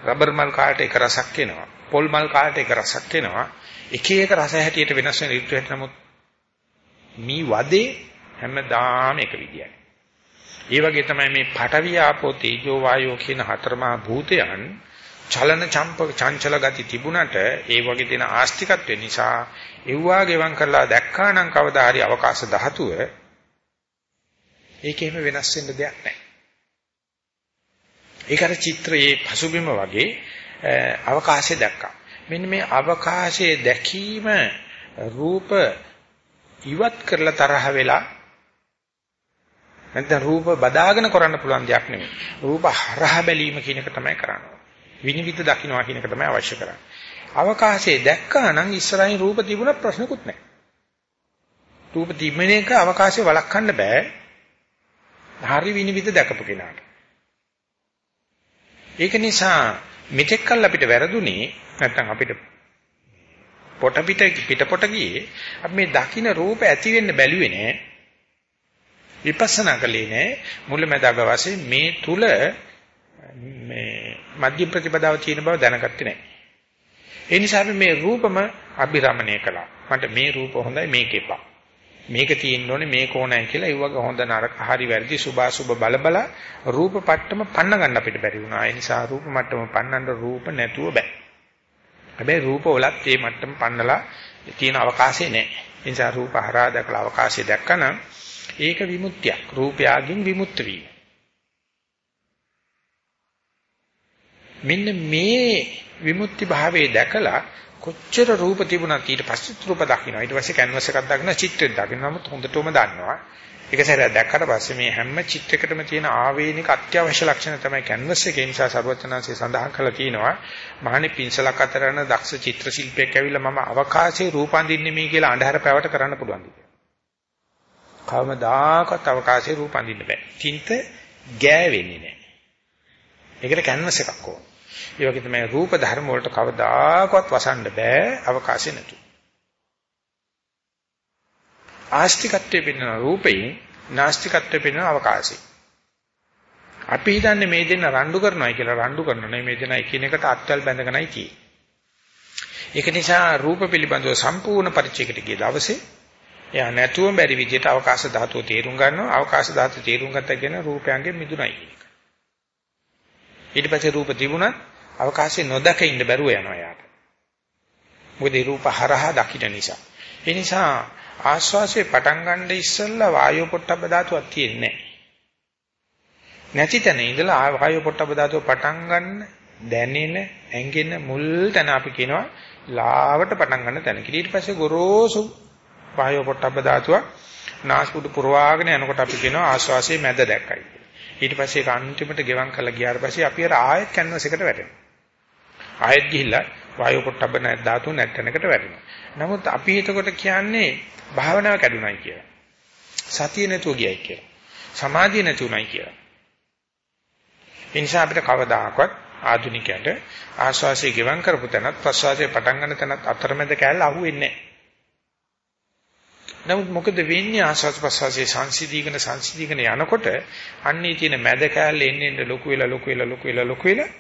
රබර් මල් කාලට එක රසක් එනවා. පොල් මල් කාලට එක රසක් එනවා. එක එක රස හැටියට වෙනස් වෙන ඍතු හැට නමුත් මී වදේ හැමදාම එක විදියයි. ඒ වගේ තමයි මේ පඨවි ආපෝ තේජෝ වායෝ කියන හතරමා භූතයන් චලන චම්ප චංචල ගති තිබුණට ඒ වගේ දෙන ආස්තිකත්වය නිසා එව්වා ගෙවම් කරලා දැක්කා නම් කවදා හරි අවකාශ ධාතුව ඒකෙම වෙනස් වෙන්න දෙයක් නැහැ. ඒක අර චිත්‍රයේ පසුබිම වගේ අවකාශය දැක්කා. මෙන්න මේ අවකාශයේ දැකීම රූප ඉවත් කරලා තරහ වෙලා නැත්නම් රූප බදාගෙන කරන්න පුළුවන් දෙයක් නෙමෙයි. රූප හරහා බැලීම කියන එක තමයි කරන්නේ. විනිවිද දකින්නවා කියන එක තමයි අවශ්‍ය කරන්නේ. අවකාශයේ දැක්කා නම් ඉස්සරහින් රූප තිබුණා ප්‍රශ්නකුත් නැහැ. රූප තිබෙන එක අවකාශයේ වළක්වන්න බෑ. හරි විනිවිද දැකපු කෙනාට. ඒක නිසා මෙතෙක් කල් අපිට වැරදුනේ නැත්නම් අපිට පොට පිට පිට පොට ගියේ අපි මේ දකින්න රූප ඇති වෙන්න බැලුවේ නෑ විපස්සනා කළේ නෑ මුලැමැදාග වශයෙන් මේ තුල මේ මධ්‍ය ප්‍රතිපදාව තියෙන බව දැනගත්තේ නැහැ. ඒ නිසා අපි මේ රූපම අභිරමණය කළා. මට මේ රූප හොඳයි මේක එපා. මේක තියෙන්න ඕනේ මේක ඕනයි කියලා ඒ වගේ හොඳ නරක හරි වැරදි සුභාසුභ බල බල රූප පට්ටම පන්න ගන්න අපිට බැරි වුණා. ඒ නිසා රූප මට්ටම පන්නන්න රූප නැතුව බෑ. හැබැයි රූප වලත් මේ මට්ටම පන්නලා තියෙන අවකාශය නැහැ. ඒ නිසා රූප හරහා දැකලා අවකාශය දැක්කනම් ඒක විමුක්තියක්. රූපයකින් විමුක්ත වීම. මෙන්න මේ විමුක්ති භාවයේ දැකලා කොච්චර රූප තිබුණත් ඊට පස්සේ රූප දකින්න ඊට පස්සේ කැන්වස් එකක් දකින්න චිත්‍රයක් දකින්න නමුත් හොඳටම දන්නවා ඒක සැරයක් දැක්කට පස්සේ මේ හැම චිත්‍රයකටම තියෙන ආවේනික අත්‍යවශ්‍ය ලක්ෂණ තමයි කැන්වස් එකේ නිසා සර්වචනාංශය සඳහන් කරලා තියෙනවා මහණි පින්සලක් අතර යන දක්ෂ චිත්‍ර ශිල්පියෙක් ඇවිල්ලා මම අවකාශයේ රූප අඳින්නේ මේ කියලා අඳුර පැවට කරන්න පුළුවන් දෙයක්. කවමදාකවත් අවකාශයේ රූප අඳින්න බෑ. තින්ත ගෑවෙන්නේ නැහැ. ඒකට කැන්වස් එකක් ඕන. ඒ වගේ තමයි රූප ධර්ම වලට කවදාකවත් වසන්න බෑ අවකාශය නැතු. ආස්තිකත්වයේ පෙන්වන රූපේ නාස්තිකත්වයේ පෙන්වන අවකාශය. අපි හිතන්නේ මේ දෙන්න රණ්ඩු කරනවායි කියලා රණ්ඩු කරනවා නෙමෙයි මේ දෙන එකිනෙකට අත්වල බැඳගෙනයි තියෙන්නේ. ඒක නිසා රූප පිළිබඳව සම්පූර්ණ පරිචයකට ගිය දවසේ එයා නැතුවම බැරි විදිහට අවකාශ ධාතුව තේරුම් ගන්නවා අවකාශ ධාතුව තේරුම් ගත්තා කියන රූපයන්ගෙන් මිදුණයි කියන එක. ඊට පස්සේ රූප තිබුණත් අවකාශයේ නොදක ඉන්න බැරුව යනවා යාට. මොකද ඒ රූප හරහා දකින්න නිසා. ඒ නිසා ආශ්වාසයේ පටන් ගන්න ඉස්සෙල්ලා වායෝ පොට්ටබ්බ ධාතුවක් තියෙන්නේ නැති තැන ඉඳලා වායෝ පොට්ටබ්බ ධාතුව පටන් ගන්න දැනෙන ඇඟෙන මුල් තැන අපි කියනවා ලාවට පටන් ගන්න තැන. ඊට පස්සේ ගොරෝසු වායෝ පොට්ටබ්බ ධාතුව නාස්පුඩු පුරවාගෙන යනකොට අපි කියනවා ආශ්වාසයේ මැද දැක්කයි. ඊට පස්සේ ඒක අන්තිමට ගෙවම් කරලා ගියාට පස්සේ අපි අර ආයෙත් කැන්වස් එකට වැටෙනවා. ආයෙත් ගිහිල්ලා වායෝ පොට්ටබ්බ ධාතුව නැත්තනකට වැටෙනවා. නමුත් අපි එතකොට කියන්නේ භාවනාව කැඩුනයි කියලා. සතිය නැතුව ගියයි කියලා. සමාධිය නැතුණයි කියලා. ඒ නිසා අපිට කවදාකවත් ආධුනිකයට ආශ්වාසය ගෙවම් කරපු තැනත් ප්‍රශ්වාසය පටන් ගන්න තැනත් අතරමැද කැලල අහුවෙන්නේ නැහැ. නමුත් මොකද වෙන්නේ ආශ්වාස ප්‍රශ්වාසයේ සංසිධීකන සංසිධීකන යනකොට අන්නේ තියෙන මැද කැලල එන්නේ එන්න ලොකු වෙලා ලොකු වෙලා ලොකු වෙලා ලොකු වෙලා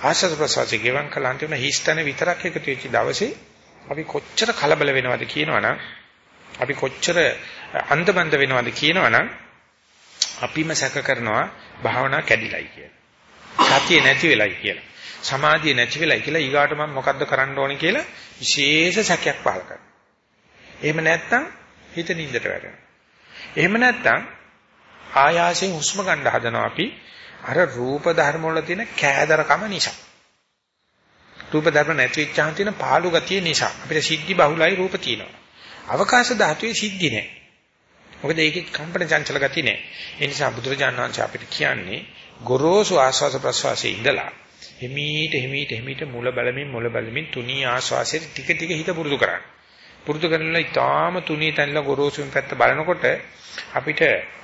ආශ්වාස ප්‍රශ්වාසයේ ගෙවම් කළා අන්තිම හිස්තන විතරක් එකතු වෙච්ච දවසේ අපි කොච්චර කලබල වෙනවද කියනවනම් අපි කොච්චර අන්දබන්ද වෙනවද කියනවනම් අපිම සැක කරනවා භාවනා කැඩිලයි කියලා. සතිය නැති වෙලයි කියලා. සමාධිය නැති වෙලයි කියලා ඊගාට මම මොකද්ද කරන්න ඕනේ කියලා විශේෂ සැකයක් පහල කරනවා. එහෙම නැත්නම් හිත නින්දට වැටෙනවා. එහෙම නැත්නම් ආයාසයෙන් හුස්ම ගන්න හදනවා අපි අර රූප ධර්ම වල තියෙන කෑදරකම නිසා. රූප ධර්ම නැති වෙච්චාන් තියෙන පාළු ගතිය නිසා අපිට සිද්ධි බහුලයි රූප තියෙනවා. අවකාශ ධාතුවේ සිද්ධි නැහැ. මොකද ඒකේ කම්පන චංචල ගතිය නැහැ. ඒ නිසා බුදුරජාණන් වහන්සේ අපිට කියන්නේ ගොරෝසු ආස්වාස ප්‍රස්වාසයේ ඉඳලා හිමීට හිමීට හිමීට මුල බලමින් මුල බලමින් තුනී ආස්වාසයේ ටික ටික හිත පුරුදු කරන්න. පුරුදු කරලා ඊටාම තුනී තැන්ලා ගොරෝසුන් පැත්ත බලනකොට අපිට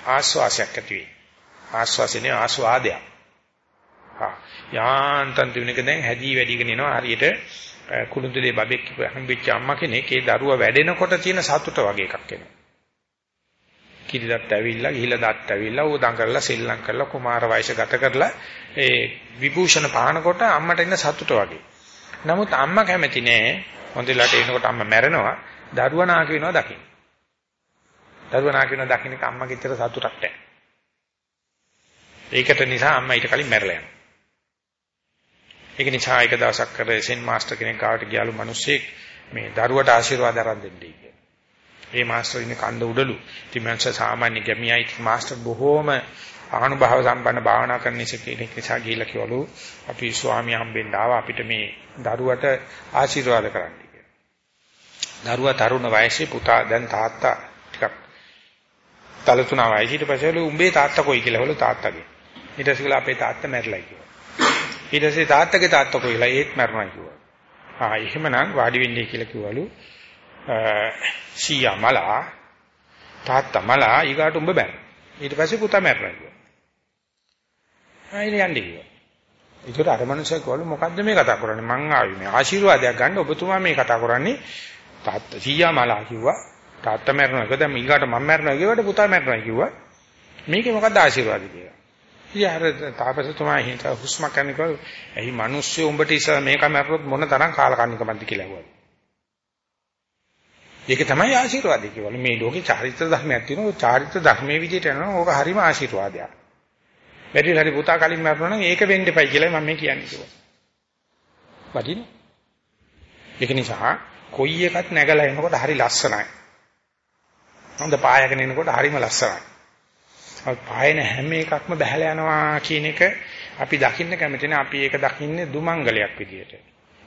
ආස්වාසයක් ඇති වෙයි. ආස්වාසිනේ ආස්වාදයක්. හා යාන්තම් තිබුණේක දැන් හැදී වැඩිගෙන එනවා හරියට කුළුඳුලේ බබෙක් හම්බෙච්ච අම්මා කෙනෙක් ඒ දරුවා වැඩෙනකොට තියෙන සතුට වගේ එකක් එනවා. කිරිදත් ඇවිල්ලා ගිහිලා දත් ඇවිල්ලා ඌ දඟලලා සෙල්ලම් කරලා කුමාර වයස ගත කරලා ඒ විභූෂණ පානකොට අම්මට එන සතුට වගේ. නමුත් අම්මා කැමති නෑ හොඳලට එනකොට අම්මා මැරෙනවා දරුවා නාකි වෙනවා දකින්න. දරුවා නාකි වෙනවා දකින්න එක අම්මගේ ඉතර සතුටක් නැහැ. ඒකට නිසා අම්මා ඊට කලින් මැරලා යනවා. ඒක නිසා එක දවසක් කර සෙන් මාස්ටර් කෙනෙක් ආවට ගියාලු මිනිස්සෙක් මේ දරුවට ආශිර්වාද අරන් දෙන්නයි ඒ මාස්ටර් ඉන්නේ කන්ද උඩලු. ඉතින් මං සාමාන්‍ය ගැමියයි මාස්ටර් බොහෝම ආනුභාව සම්පන්න භාවනා කරන කෙනෙක් නිසා ගිහිල්ලා කිව්වලු අපි ස්වාමියා හම්බෙන්න ආවා අපිට මේ දරුවට ආශිර්වාද කරන්න කියලා. දරුවා තරුණ වයසේ පුතා දැන් තාත්තා ටිකක් තලතුණා වයසේ ඊට පස්සේ උඹේ තාත්තා කොයි කියලා හවලු තාත්තගේ. ඊට පස්සේ අපේ තාත්තා මැරිලා කිව්වා. ඊට පස්සේ තාත්තගේ තාත්තා කොයිලා ඒත් මැරුණා කිව්වා. ආ එහෙමනම් වාඩි වෙන්නේ කියලා කිව්වලු. සීයා මලා තාත්තා මලා ඊගාට උඹ බැන. ඊට පස්සේ පුතා මැරලා කිව්වා. ආයෙ යන්නේ කිව්වා. ඒකට අර මනුස්සයා කිව්වලු මොකද්ද මේ කතා කරන්නේ? මං ආවේ මේ ආශිර්වාදයක් ගන්න ඔබතුමා මේ කතා කරන්නේ තාත්තා සීයා මලා කිව්වා. තාත්තා මැරෙනවා. දැන් ඊගාට මම මැරෙනවා කියවට පුතා මැරෙනවා කිව්වා. මේකේ මොකද්ද ආශිර්වාද කියලා. ඉතින් අර තාපසතුමා හිත හුස්ම කන්නකෝ එහි මිනිස්සු උඹට ඉස්සර මේක මැරුණොත් මොන තරම් කාලකන්නිකමක්ද කියලා ඇහුවා. ඒක තමයි ආශිර්වාදය කියවලු. මේ ලෝකේ චාරිත්‍ර ධර්මයක් තියෙනවා. චාරිත්‍ර ධර්මයේ විදිහට යනවා. ඕක හරිම ආශිර්වාදයක්. වැඩි හරි පුතා කලින් මරනවා නම් ඒක වෙන්න එපයි කියලා මම මේ කියන්නේ කිව්වා. වටින. ඒක නිසා කොයි එකක් නැගලා එනකොට හරි ලස්සනයි. හොඳ පායගෙන එනකොට හරිම ලස්සනයි. පායන හැම එකක්ම බහැලා යනවා කියන එක අපි දකින්න කැමති නැහැ. අපි ඒක දකින්නේ දුමංගලයක් විදියට.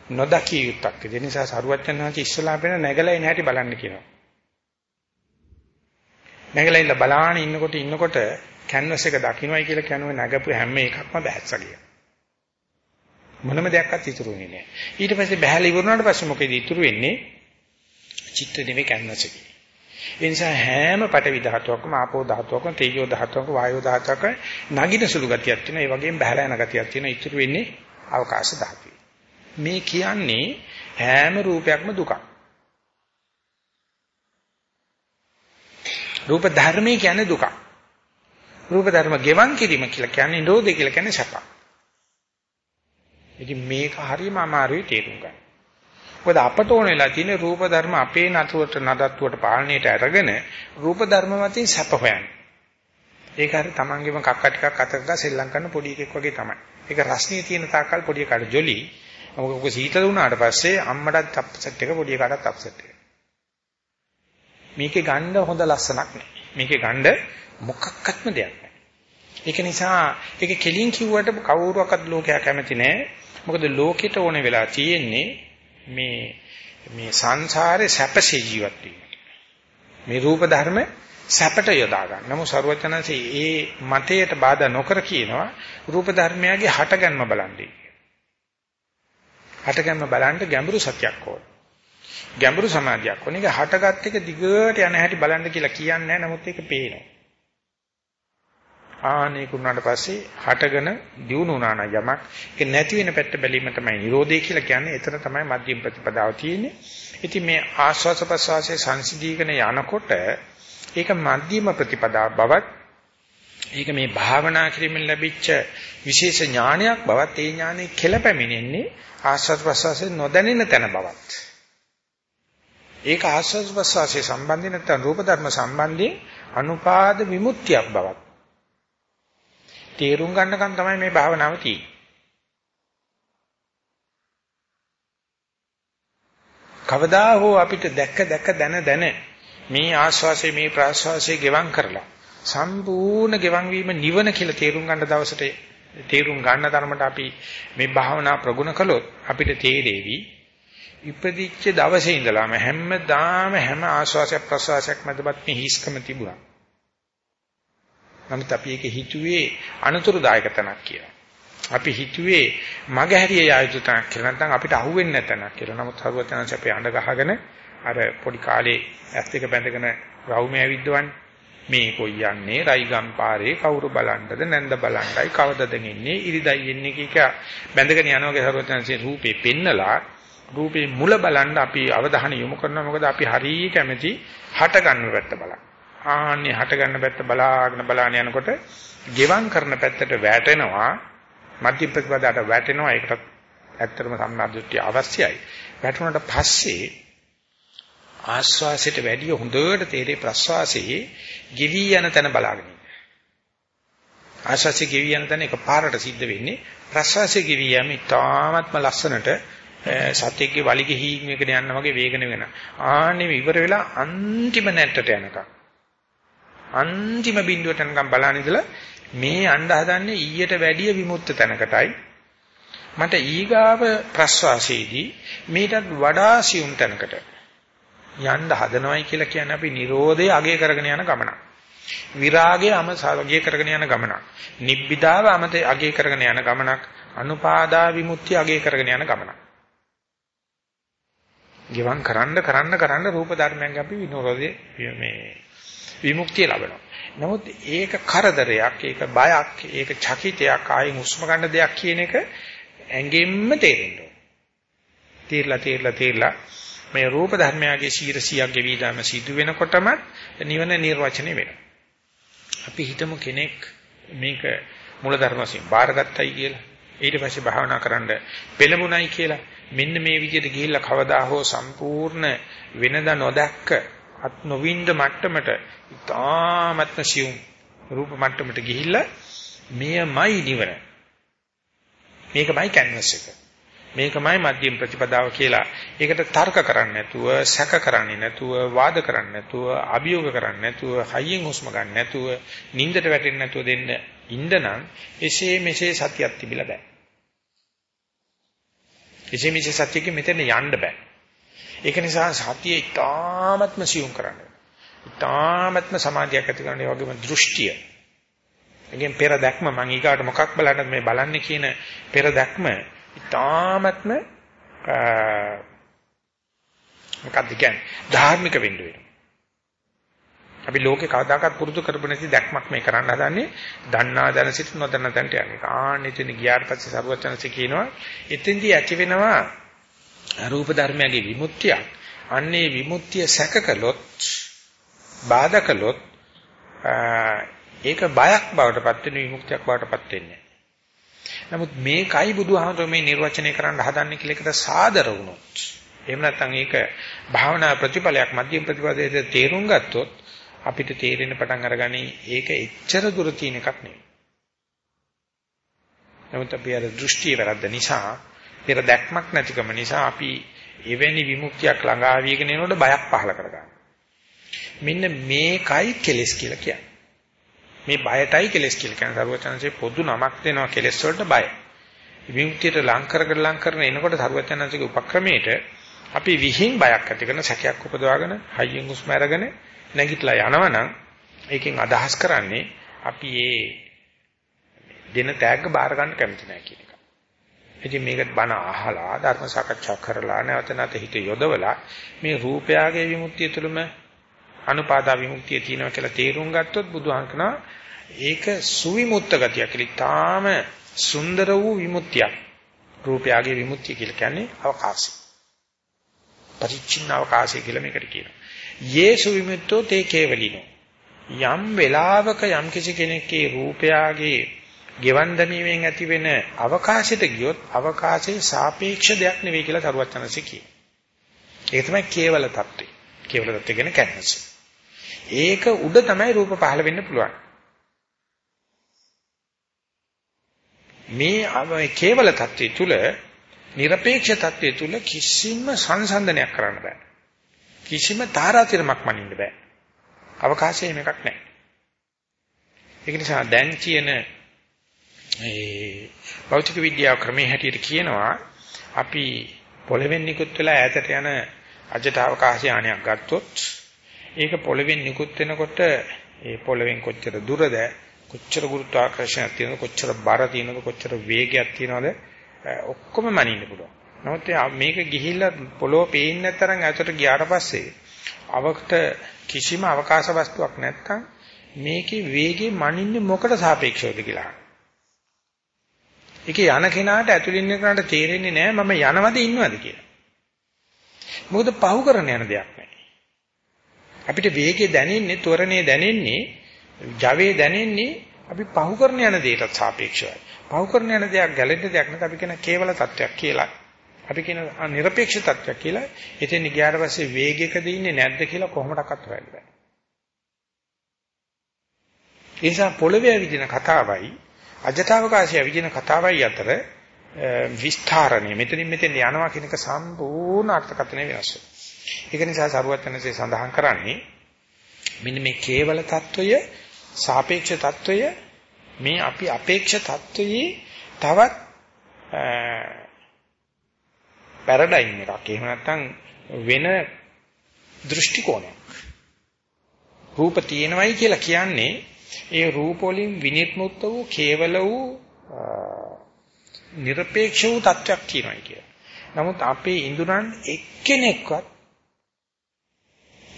නොදකිය යුත්තක්. ඒ නිසා සරුවච්චන් වහන්සේ ඉස්සලා අපේන නැගලා එන හැටි බලන්න කියනවා. නැගලා ඉන්න බලාන ඉන්නකොට ඉන්නකොට කැන්වස් එක දකින්නයි කියලා කියනවා නැගපු හැම එකක්ම බැහැත්සා කියලා. මොනම දෙයක්වත් ඉතුරු වෙන්නේ නැහැ. ඊට පස්සේ බහැලා ඉවරනාට පස්සේ මොකද ඉතුරු වෙන්නේ? චිත්ත නෙවෙයි කැන්වස් එකේ. ඒ නිසා හැම පටවි ධාතුවකම ආපෝ ධාතුවකම තේජෝ ධාතුවකම වායෝ ධාතුවක නගින සුළු ගතියක් තියෙනවා. ඒ වගේම බහැලා යන ගතියක් තියෙනවා. ඉතුරු වෙන්නේ අවකාශ ධාතුවේ. මේ කියන්නේ හැම රූපයක්ම දුකක්. රූප ධර්මයේ කියන්නේ දුකක්. රූප ධර්ම ගෙවන් කිරීම කියලා කියන්නේ නිරෝධය කියලා කියන්නේ සැප. ඉතින් මේක හරියම අමාරුයි තේරුම් ගන්න. මොකද අපට ඕන වෙලා තියෙන රූප ධර්ම අපේ නතුවට නඩත්තුවට පාලනයට අරගෙන රූප ධර්ම මතින් සැප හොයන්නේ. ඒක හරි තමන්ගේම කක්ක ටිකක් අතක ගා සෙල්ලම් කරන පොඩි එකෙක් වගේ තමයි. ඒක රස්නිය තියෙන තාක්කල් පොඩි එකාට ජොලි. මොකද ඔක සීතල වුණාට පස්සේ අම්මටත් අප්සෙට් එක පොඩි එකාටත් අප්සෙට් එක. මේකේ ගන්න හොඳ ලස්සනක් නැහැ. මේකේ ගන්න මොකක්වත්ම දෙයක් නැහැ. ඒක නිසා ඒක කෙලින් කිව්වට කවුරුවක්වත් ලෝකයා කැමති නැහැ. මොකද ලෝකෙට ඕනේ වෙලා තියෙන්නේ මේ මේ සංසාරේ සැපසේ ජීවත් වීම. මේ රූප ධර්ම සැපට යොදා ගන්න. නමුත් ਸਰවචනන්සේ ඒ මතයට බාධා නොකර කියනවා රූප ධර්මයාගේ හටගන්ම බලන්නේ. හටගන්ම බලන්න ගැඹුරු සත්‍යයක් ඕන. ගැඹුරු සමාධියක් ඕන. ඒක හටගත් එක දිගට යන හැටි බලන්න කියලා කියන්නේ නැහැ. නමුත් ඒක පේනවා. ආනේ කුණාට පස්සේ හටගෙන දියුණු වුණා නම් යමක් ඒක නැති වෙන පැත්ත බැලීම තමයි Nirodhe කියලා කියන්නේ. එතන තමයි මධ්‍යම ප්‍රතිපදාව තියෙන්නේ. ඉතින් මේ ආස්වාස ප්‍රසවාසයේ සංසිධීකන යනකොට ඒක මධ්‍යම ප්‍රතිපදාව බවත් ඒක මේ භාවනා කිරීමෙන් ලැබිච්ච විශේෂ ඥානයක් බවත් ඒ ඥානෙ කෙලපැමිණෙන්නේ ආස්වාද ප්‍රසවාසයේ නොදැනෙන තැන බවත්. ඒක ආස්වාද ප්‍රසවාසයේ සම්බන්ධ නැත්නම් රූප ධර්ම සම්බන්ධයෙන් අනුපාද විමුක්තියක් බවත්. තේරුම් ගන්නකම් තමයි මේ භාවනාව තියෙන්නේ. කවදා හෝ අපිට දැක්ක දැක්ක දන දන මේ ආස්වාසේ මේ ප්‍රාස්වාසේ ගෙවම් කරලා සම්පූර්ණ ගෙවම් වීම නිවන කියලා තේරුම් ගන්න දවසට තේරුම් ගන්න තරමට අපි මේ භාවනා ප්‍රගුණ කළොත් අපිට තේරෙවි ඉපදිච්ච දවසේ ඉඳලාම හැමදාම හැම ආස්වාසයක් ප්‍රසවාසයක් මැදපත් මේ හිස්කම තිබුණා. නමුත් අපි ඒක හිතුවේ අනතුරුදායක තැනක් කියලා. අපි හිතුවේ මගහැරිය යුතු තැනක් කියලා. නැත්නම් අපිට අහුවෙන්නේ නැතනක් කියලා. නමුත් හරුවතනස අපේ අඬ ගහගෙන අර පොඩි කාලේ ඇස් දෙක බැඳගෙන රවුමේ ඇවිද්දවන්නේ. මේ කොයි යන්නේ රයිගම් පාරේ කවුරු බලන්නද නැන්ද බලන්නයි කවදද එන්නේ ඉරිදයි එන්නේ කීක බැඳගෙන යනවාගේ හරුවතනසේ රූපේ පෙන්නලා රූපේ මුල බලන්න අපි අවධානය යොමු කරනවා මොකද අපි හරිය කැමැති හට ගන්න පැත්ත බලන්න. ආන්නේ හට ගන්න පැත්ත බලාගෙන බලාගෙන යනකොට ගෙවම් කරන පැත්තට වැටෙනවා මධ්‍ය ප්‍රතිපදාට වැටෙනවා ඒකට ඇත්තටම සම්මාදිට්ඨිය අවශ්‍යයි. වැටුණාට පස්සේ ආස්වාසයට වැඩිය හොඳට තේරේ ප්‍රස්වාසයේ ගෙවි යන තැන බලාගෙන ඉන්න. ආස්වාසයේ ගෙවි යන තැන එකපාරට සිද්ධ වෙන්නේ ප්‍රස්වාසයේ ගෙවි යම ඉතාමත්ම ලස්සනට සත්‍යයේ වලිගෙ හීනයකට යන්න වගේ වේගන වෙන. ආන්නේ ඉවර වෙලා අන්තිම නැට්ටට යනකම්. අන්තිම බිඳුවට යනකම් බලන ඉඳලා මේ යන්න හදන්නේ ඊට වැඩිය විමුක්ත තැනකටයි. මට ඊගාව ප්‍රස්වාසයේදී මීටත් වඩා සියුම් තැනකට යන්න හදනවයි කියලා කියන්නේ අපි Nirodhe අගය කරගෙන යන ගමනක්. විරාගය අමසාවගය කරගෙන යන ගමනක්. නිබ්බිදාව අමතේ අගය කරගෙන යන ගමනක්. අනුපාදා විමුක්තිය අගය කරගෙන යන ගමනක්. ගිවන් කරන්න කරන්න කරන්න රූප ධර්මයන් අපි විනෝදයේ මේ විමුක්තිය ලබනවා. නමුත් ඒක කරදරයක්, ඒක බයක්, ඒක චකිතයක්, ආයෙන් හුස්ම ගන්න දෙයක් කියන එක ඇඟෙන්න තේරෙන්න ඕන. තීරලා තීරලා තීරලා මේ රූප ධර්මයාගේ 100ක් ගෙවි දාම සිදු වෙනකොටම නිවන නිර්වචනය වෙනවා. අපි හිතමු කෙනෙක් මේක මූල ධර්ම වශයෙන් බාරගත්තයි කියලා. ඊට පස්සේ භාවනා කරන්න පෙළඹුණයි කියලා. මෙන්න මේ විදිහට ගිහිල්ලා කවදා හෝ සම්පූර්ණ වෙනදා නොදැක්ක අත් නොවින්ද මට්ටමට ඉතාමත්ම සියුම් රූප මට්ටමට ගිහිල්ලා මෙයමයි නිවන. මේකමයි කැන්වස් එක. මේකමයි මධ්‍යම ප්‍රතිපදාව කියලා. ඒකට තර්ක කරන්නේ නැතුව, සැක කරන්නේ නැතුව, වාද කරන්නේ නැතුව, අභියෝග කරන්නේ නැතුව, හයියෙන් හුස්ම ගන්න නැතුව, නිින්දට වැටෙන්නේ නැතුව දෙන්න ඉන්නනම් එසේ මෙසේ සතියක් තිබිලා බෑ. එසේ මෙසේ සතියකින් මෙතන යන්න බෑ. ඒක නිසා සතිය ඊටාත්ම සියුම් කරන්න. ඊටාත්ම සමාධියක් ඇති කරන ඒ වගේම දෘෂ්ටිය. එගෙන් පෙර දැක්ම මම ඊගාට මොකක් බලන්නද මේ බලන්නේ කියන පෙර දැක්ම ඊටාත්ම මොකක්ද කියන්නේ ධාර්මික වෙන්න වෙනවා. අපි ලෝකේ කවදාකවත් පුරුදු කරපු නැති දැක්මක් මේ කරන්න හදන්නේ දන්නා දැන සිට නොදන්න තැනට යන්නේ. ආන්නිතින් ගියාට පස්සේ සරුවචනසේ කියනවා එතෙන්දී ඇති වෙනවා රූප ධර්මයේ විමුක්තියක්. අන්නේ විමුක්තිය සැකකලොත් බාධා කළොත් ඒක බයක් බවට පත් වෙන විමුක්තියක් බවට පත් වෙන්නේ නමුත් මේකයි බුදුහාමතුමා මේ නිර්වචනය කරන්න හදන්නේ කියලා එකට සාදර වුණොත් එහෙම නැත්නම් ඒක භාවනා ප්‍රතිඵලයක් මධ්‍යම ප්‍රතිපදයේ තේරුම් ගත්තොත් අපිට තේරෙන පටන් අරගනි ඒක එච්චර දුර තියෙන එකක් නෙවෙයි. නමුත් අපි අර දෘෂ්ටිය වැරද්ද නිසා, පෙර දැක්මක් නැතිකම නිසා අපි එවැනි විමුක්තියක් ළඟා වීගෙන එනකොට බයක් පහල කරගන්නවා. මෙන්න මේකයි කෙලස් කියලා කියන්නේ. මේ බයටයි කෙලස් කියලා කියන්නේ. සරුවචනන්සේ පොදු නමක් දෙනවා කෙලස් වලට බය. විමුක්තියට ලං කරගෙන ලං කරන එනකොට සරුවචනන්සේගේ උපක්‍රමයට අපි විහිං බයක් ඇති කරන සැකයක් උපදවාගෙන හයියෙන් හුස්ම අරගෙන නැගිටලා යනවනම් ඒකෙන් අදහස් කරන්නේ අපි ඒ දෙන තෑග්ග බාර ගන්න කැමති නැහැ කියන එක. ඉතින් මේකට බණ අහලා ධර්ම සාකච්ඡා කරලා නැවත නැවත හිත යොදවලා මේ රූපයාගේ විමුක්තිය තුළම අනුපාදා විමුක්තිය තියෙනවා කියලා තේරුම් ගත්තොත් බුදුහන් කරනවා ඒක සුවිමුක්ත ගතිය කියලා. ඊටාම සුන්දර වූ විමුක්තියක්. රූපයගේ විමුක්තිය කියලා කියන්නේ අවකාශය. පරිච්ඡින්න අවකාශය කියලා මේකට කියනවා. යේසු විමුක්තෝ තේ කේවලිනෝ. යම් වෙලාවක යම් කිසි කෙනෙක්ගේ රූපයගේ ගෙවන් දැමීමෙන් ඇතිවෙන අවකාශයට ගියොත් අවකාශයේ සාපේක්ෂ දෙයක් නෙවෙයි කියලා සරුවචනසේ කියනවා. ඒක තමයි කේවල தත්ත්වය. කේවල தත්ත්වය කියන්නේ කැනස. ඒක උඩ තමයි රූප පහළ වෙන්න පුළුවන්. මේ කේවල தත්ත්වය තුල, নিরপেক্ষ தත්ත්වය තුල කිසිම සංසන්දනයක් කරන්න බෑ. කිසිම තාරාතිරමක් මනින්න බෑ. අවකාශයේ මේකක් නැහැ. ඒක නිසා දැන් කියන ඒ භෞතික විද්‍යාව ක්‍රමයේ හැටියට කියනවා අපි පොළවෙන් නිකුත් වෙලා ඈතට යන අජට අවකාශ යානයක් ගත්තොත් ඒක පොළවෙන් නිකුත් වෙනකොට ඒ පොළවෙන් කොච්චර දුරද කොච්චර ගුරුත්වාකර්ෂණයක් තියෙනවද කොච්චර බර තියෙනවද කොච්චර වේගයක් තියෙනවද ඔක්කොම මනින්න පුළුවන්. නමුත් මේක ගිහිල්ලා පොළොව පේන්නේ නැතරම් ඇතට ගියාට පස්සේ අවකට කිසිම අවකාශ වස්තුවක් නැත්තම් මේකේ වේගෙ මනින්නේ මොකට සාපේක්ෂවද කියලා. ඒකේ යන කෙනාට ඇතුළින් ඉන්න කෙනාට තේරෙන්නේ නැහැ මම යනවද ඉන්නවද කියලා. මොකද පහු කරන යන දෙයක් නැහැ. අපිට වේගය දැනෙන්නේ, ත්වරණය දැනෙන්නේ, ජවයේ දැනෙන්නේ අපි පහු කරන යන දෙයටත් සාපේක්ෂවයි. පහු කරන යන දෙයක් ගැලෙන්න දෙයක් නැත්නම් අපි කියන කේවල තත්වයක් කියලා. අපි කියන নিরপেক্ষ තත්වයක් කියලා. එතෙන් ගියාට පස්සේ වේගයකද ඉන්නේ නැද්ද කියලා කොහොමඩක්වත් හොයන්න බෑ. ඒ නිසා පොළවේ විදින කතාවයි අජටවකාශය විදින කතාවයි අතර විස්තරණය මෙතනින් මෙතෙන් යනවා කියන එක සම්පූර්ණ අර්ථකථනය වෙනස් වෙනවා. ඒක නිසා සරුවත්නසේ සඳහන් කරන්නේ මෙන්න මේ කේවල తত্ত্বය සාපේක්ෂ తত্ত্বය මේ අපි අපේක්ෂ తত্ত্বයේ තවත් පැරඩයිම් එකක්. එහෙම නැත්නම් වෙන දෘෂ්ටි කෝණයක්. රූප තියෙනවයි කියලා කියන්නේ ඒ රූප වලින් විනිර්මුක්ත වූ කේවල වූ নিরপেক্ষ වූ තත්වයක් තියෙනවා කියලා. නමුත් අපේ ඉඳුරන් එක්කෙනෙක්වත්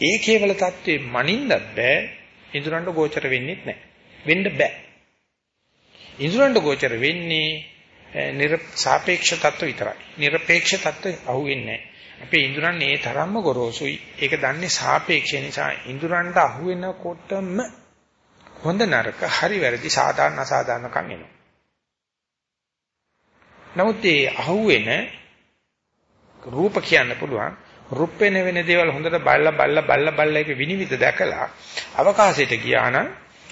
ඒ කේවල தત્ත්වේ මනින්නත් බෑ. ඉඳුරන්ට ගෝචර වෙන්නෙත් නැහැ වෙන්න බෑ. ඉඳුරන්ට ගෝචර වෙන්නේ නිර්සාපේක්ෂ தত্ত্ব විතරයි. නිර්පේක්ෂ தত্ত্বය අහුවෙන්නේ නැහැ අපේ ඉඳුරන් ඒ තරම්ම ගොරෝසුයි. ඒක දන්නේ සාපේක්ෂ නිසා ඉඳුරන්ට අහුවෙනකොටම හොඳ නරක හරි වැරදි සාධාරණ අසාධාරණකම් එනවා. නමුත් ඒ අහුවෙන රූප කියන්න පුළුවන්. රුප්පෙන වෙන දේවල් හොඳට බලලා බලලා බලලා බලලා ඒක විනිවිද දැකලා අවකාශයට ගියා නම්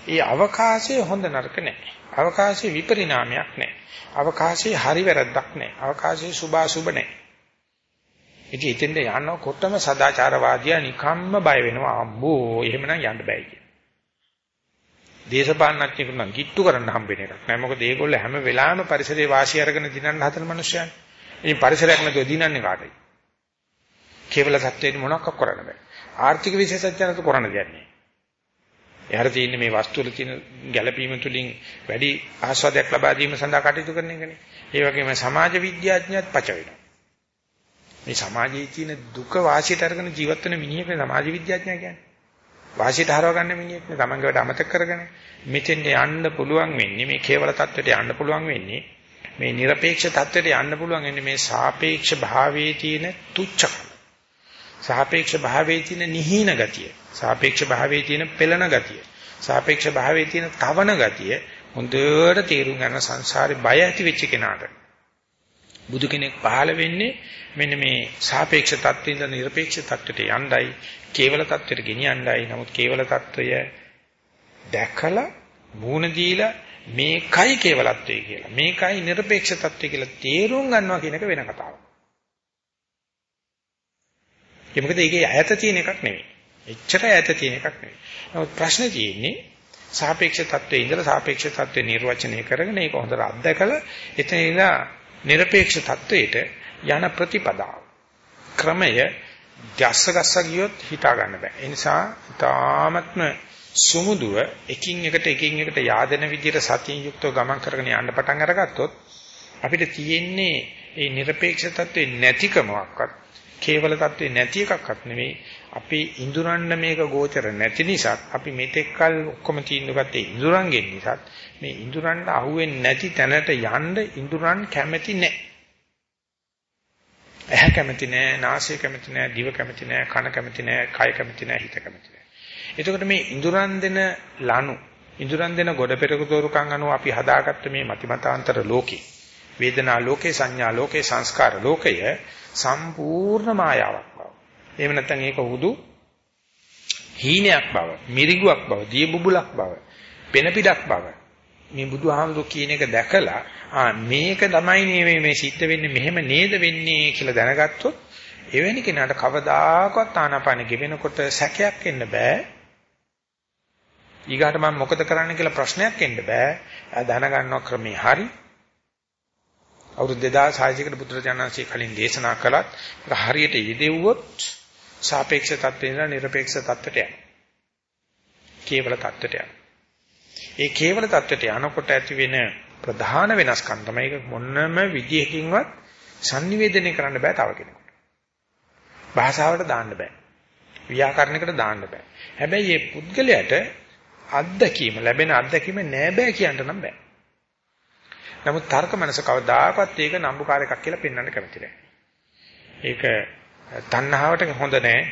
ඒ අවකාශයේ හොඳ නරක නැහැ. අවකාශයේ විපරිණාමයක් නැහැ. අවකාශයේ හරි වැරද්දක් නැහැ. අවකාශයේ සුභාසුභ නැහැ. ඉතින් ඉතින්ද යනකොටම සදාචාරවාදියා නිකම්ම බය වෙනවා අම්බෝ එහෙමනම් යන්න බෑ කිය. දේශපාලනඥයෙකුට නම් කිට්ටු කරන්න හම්බෙන එකක් නෑ. මොකද ඒගොල්ලෝ හැම වෙලාවෙම පරිසරයේ වාසිය අරගෙන දිනන්න හදන මිනිස්සුයන්. ඉතින් පරිසරයක් නැතුව දිනන්නේ කාටද? කේවල සත්‍යයෙන් මොනවක් කරන්න බෑ. ආර්ථික විශේෂඥයන්ට කරන්න දෙයක් නෑ. එයාට තියෙන මේ වස්තු වල තියෙන ගැළපීම තුලින් වැඩි ආස්වාදයක් ලබා ගැනීම සඳහා කටයුතු කරන එකනේ. ඒ වගේම සමාජ විද්‍යාඥයත් පච වෙනවා. මේ සමාජයේ තියෙන දුක වාසියට අරගෙන ජීවත් වෙන මිනිහෙක් සමාජ විද්‍යාඥයා කියන්නේ. වාසියට හරව ගන්න මිනිහෙක් නේ තමන්ගේ වැඩ අමතක කරගෙන මෙතෙන් යන්න පුළුවන් වෙන්නේ මේ කේවල தත්වයට යන්න පුළුවන් වෙන්නේ මේ নিরপেক্ষ தත්වයට යන්න පුළුවන් වෙන්නේ මේ සාපේක්ෂ භාවයේ තියෙන තුච්ඡකම. සාපේක්ෂ භාවයේ තියෙන නිහීන ගතිය, සාපේක්ෂ භාවයේ තියෙන පෙළන ගතිය, සාපේක්ෂ භාවයේ තියෙන තවන ගතිය හොඳට තේරුම් ගන්න සංසාරේ බය ඇති වෙච්ච කෙනාට. බුදු කෙනෙක් පහළ වෙන්නේ මෙන්න මේ සාපේක්ෂ தත්ත්වෙන්ද নিরপেক্ষ தත්ත්වයට යණ්ඩයි, කේවල தත්ත්වයට ගෙනියණ්ඩයි. නමුත් කේවල தත්ත්වය දැකලා මූණ දීලා මේකයි කේවලත්වය කියලා මේකයි নিরপেক্ষ தত্ত্বය කියලා තේරුම් ගන්නවා කියන එක වෙන කතාවක්. ඒක මොකද ඒකේ ඈත තියෙන එකක් නෙමෙයි. එච්චර ඈත තියෙන එකක් නෙමෙයි. නමුත් ප්‍රශ්නේ තියෙන්නේ සාපේක්ෂ தත්වයේ ඉඳලා සාපේක්ෂ தත්වේ නිර්වචනය කරගෙන ඒක හොඳට අත්දකලා එතන ඉඳලා নিরপেক্ষ தත්වයට යන ප්‍රතිපදාව. ක්‍රමය ගැස්සගස්ස ගියොත් හිතා ගන්න බෑ. ඒ නිසා තාමත්ම සුමුදුව එකින් එකට එකින් එකට yaadena විදිහට සතියින් යුක්තව ගමන් කරගෙන යන්න පටන් අරගත්තොත් අපිට තියෙන්නේ මේ নিরপেক্ষ தත්වේ නැතිකමක්වත් කේවල தત્ත්වේ නැති එකක්වත් නෙවෙයි අපි ඉඳුරන්න මේක ගෝචර නැති නිසා අපි මෙතෙක්කල් ඔක්කොම තීන්දුව ගත්තේ ඉඳුරන්ගෙන් නිසා මේ ඉඳුරන්ට අහුවෙන්නේ නැති තැනට යන්න ඉඳුරන් කැමැති නැහැ. ඇහැ කැමැති නැහැ, නාසය කැමැති නැහැ, දිව කැමැති නැහැ, කන කැමැති නැහැ, කය කැමැති නැහැ, හිත කැමැති නැහැ. එතකොට මේ ඉඳුරන් දෙන ලනු, ඉඳුරන් දෙන ගොඩ පෙරක දෝරුකම් අනුව අපි හදාගත්ත මේ මතිමතාන්තර ලෝකේ වේදනා ලෝකේ සංඥා ලෝකේ සංස්කාර ලෝකය සම්පූර්ණ මායාවක් බව. එහෙම නැත්නම් ඒක හුදු හීනයක් බව, මිරිගුවක් බව, දිය බුබුලක් බව, පෙන පිටක් බව. මේ බුදුහාමුදුරු කියන එක දැකලා ආ මේක තමයි මේ මේ සිද්ධ වෙන්නේ මෙහෙම නේද වෙන්නේ කියලා දැනගත්තොත් එවැනි කෙනාට කවදාකවත් ආනාපාන ගෙවෙනකොට සැකයක් එන්න බෑ. ඊගාට මම මොකද කරන්න කියලා ප්‍රශ්නයක් එන්න බෑ. දැනගන්නවා ක්‍රමේ හරි. අවුරුදු 2600කට බුදුරජාණන්සේ කලින් දේශනා කළත් ඒක හරියට යෙදෙව්වොත් සාපේක්ෂ தත්ත්වේ ඉඳලා নিরপেক্ষ தත්ත්වයට යනවා. කේවල தත්ත්වයට යනවා. ඒ කේවල தත්ත්වයට යනකොට ඇති වෙන ප්‍රධාන වෙනස්කම් තමයි ඒක මොනම විදියකින්වත් sannivedanaya කරන්න බෑ තව කෙනෙකුට. භාෂාවට දාන්න බෑ. ව්‍යාකරණයකට දාන්න බෑ. හැබැයි මේ පුද්ගලයාට අත්දැකීම ලැබෙන අත්දැකීම නෑ බෑ කියන්න නම් බෑ. නමුත් තර්ක මනස කවදාකවත් ඒක නම්බුකාර එකක් කියලා පෙන්වන්න කැමති නැහැ. ඒක තණ්හාවට හොඳ නැහැ.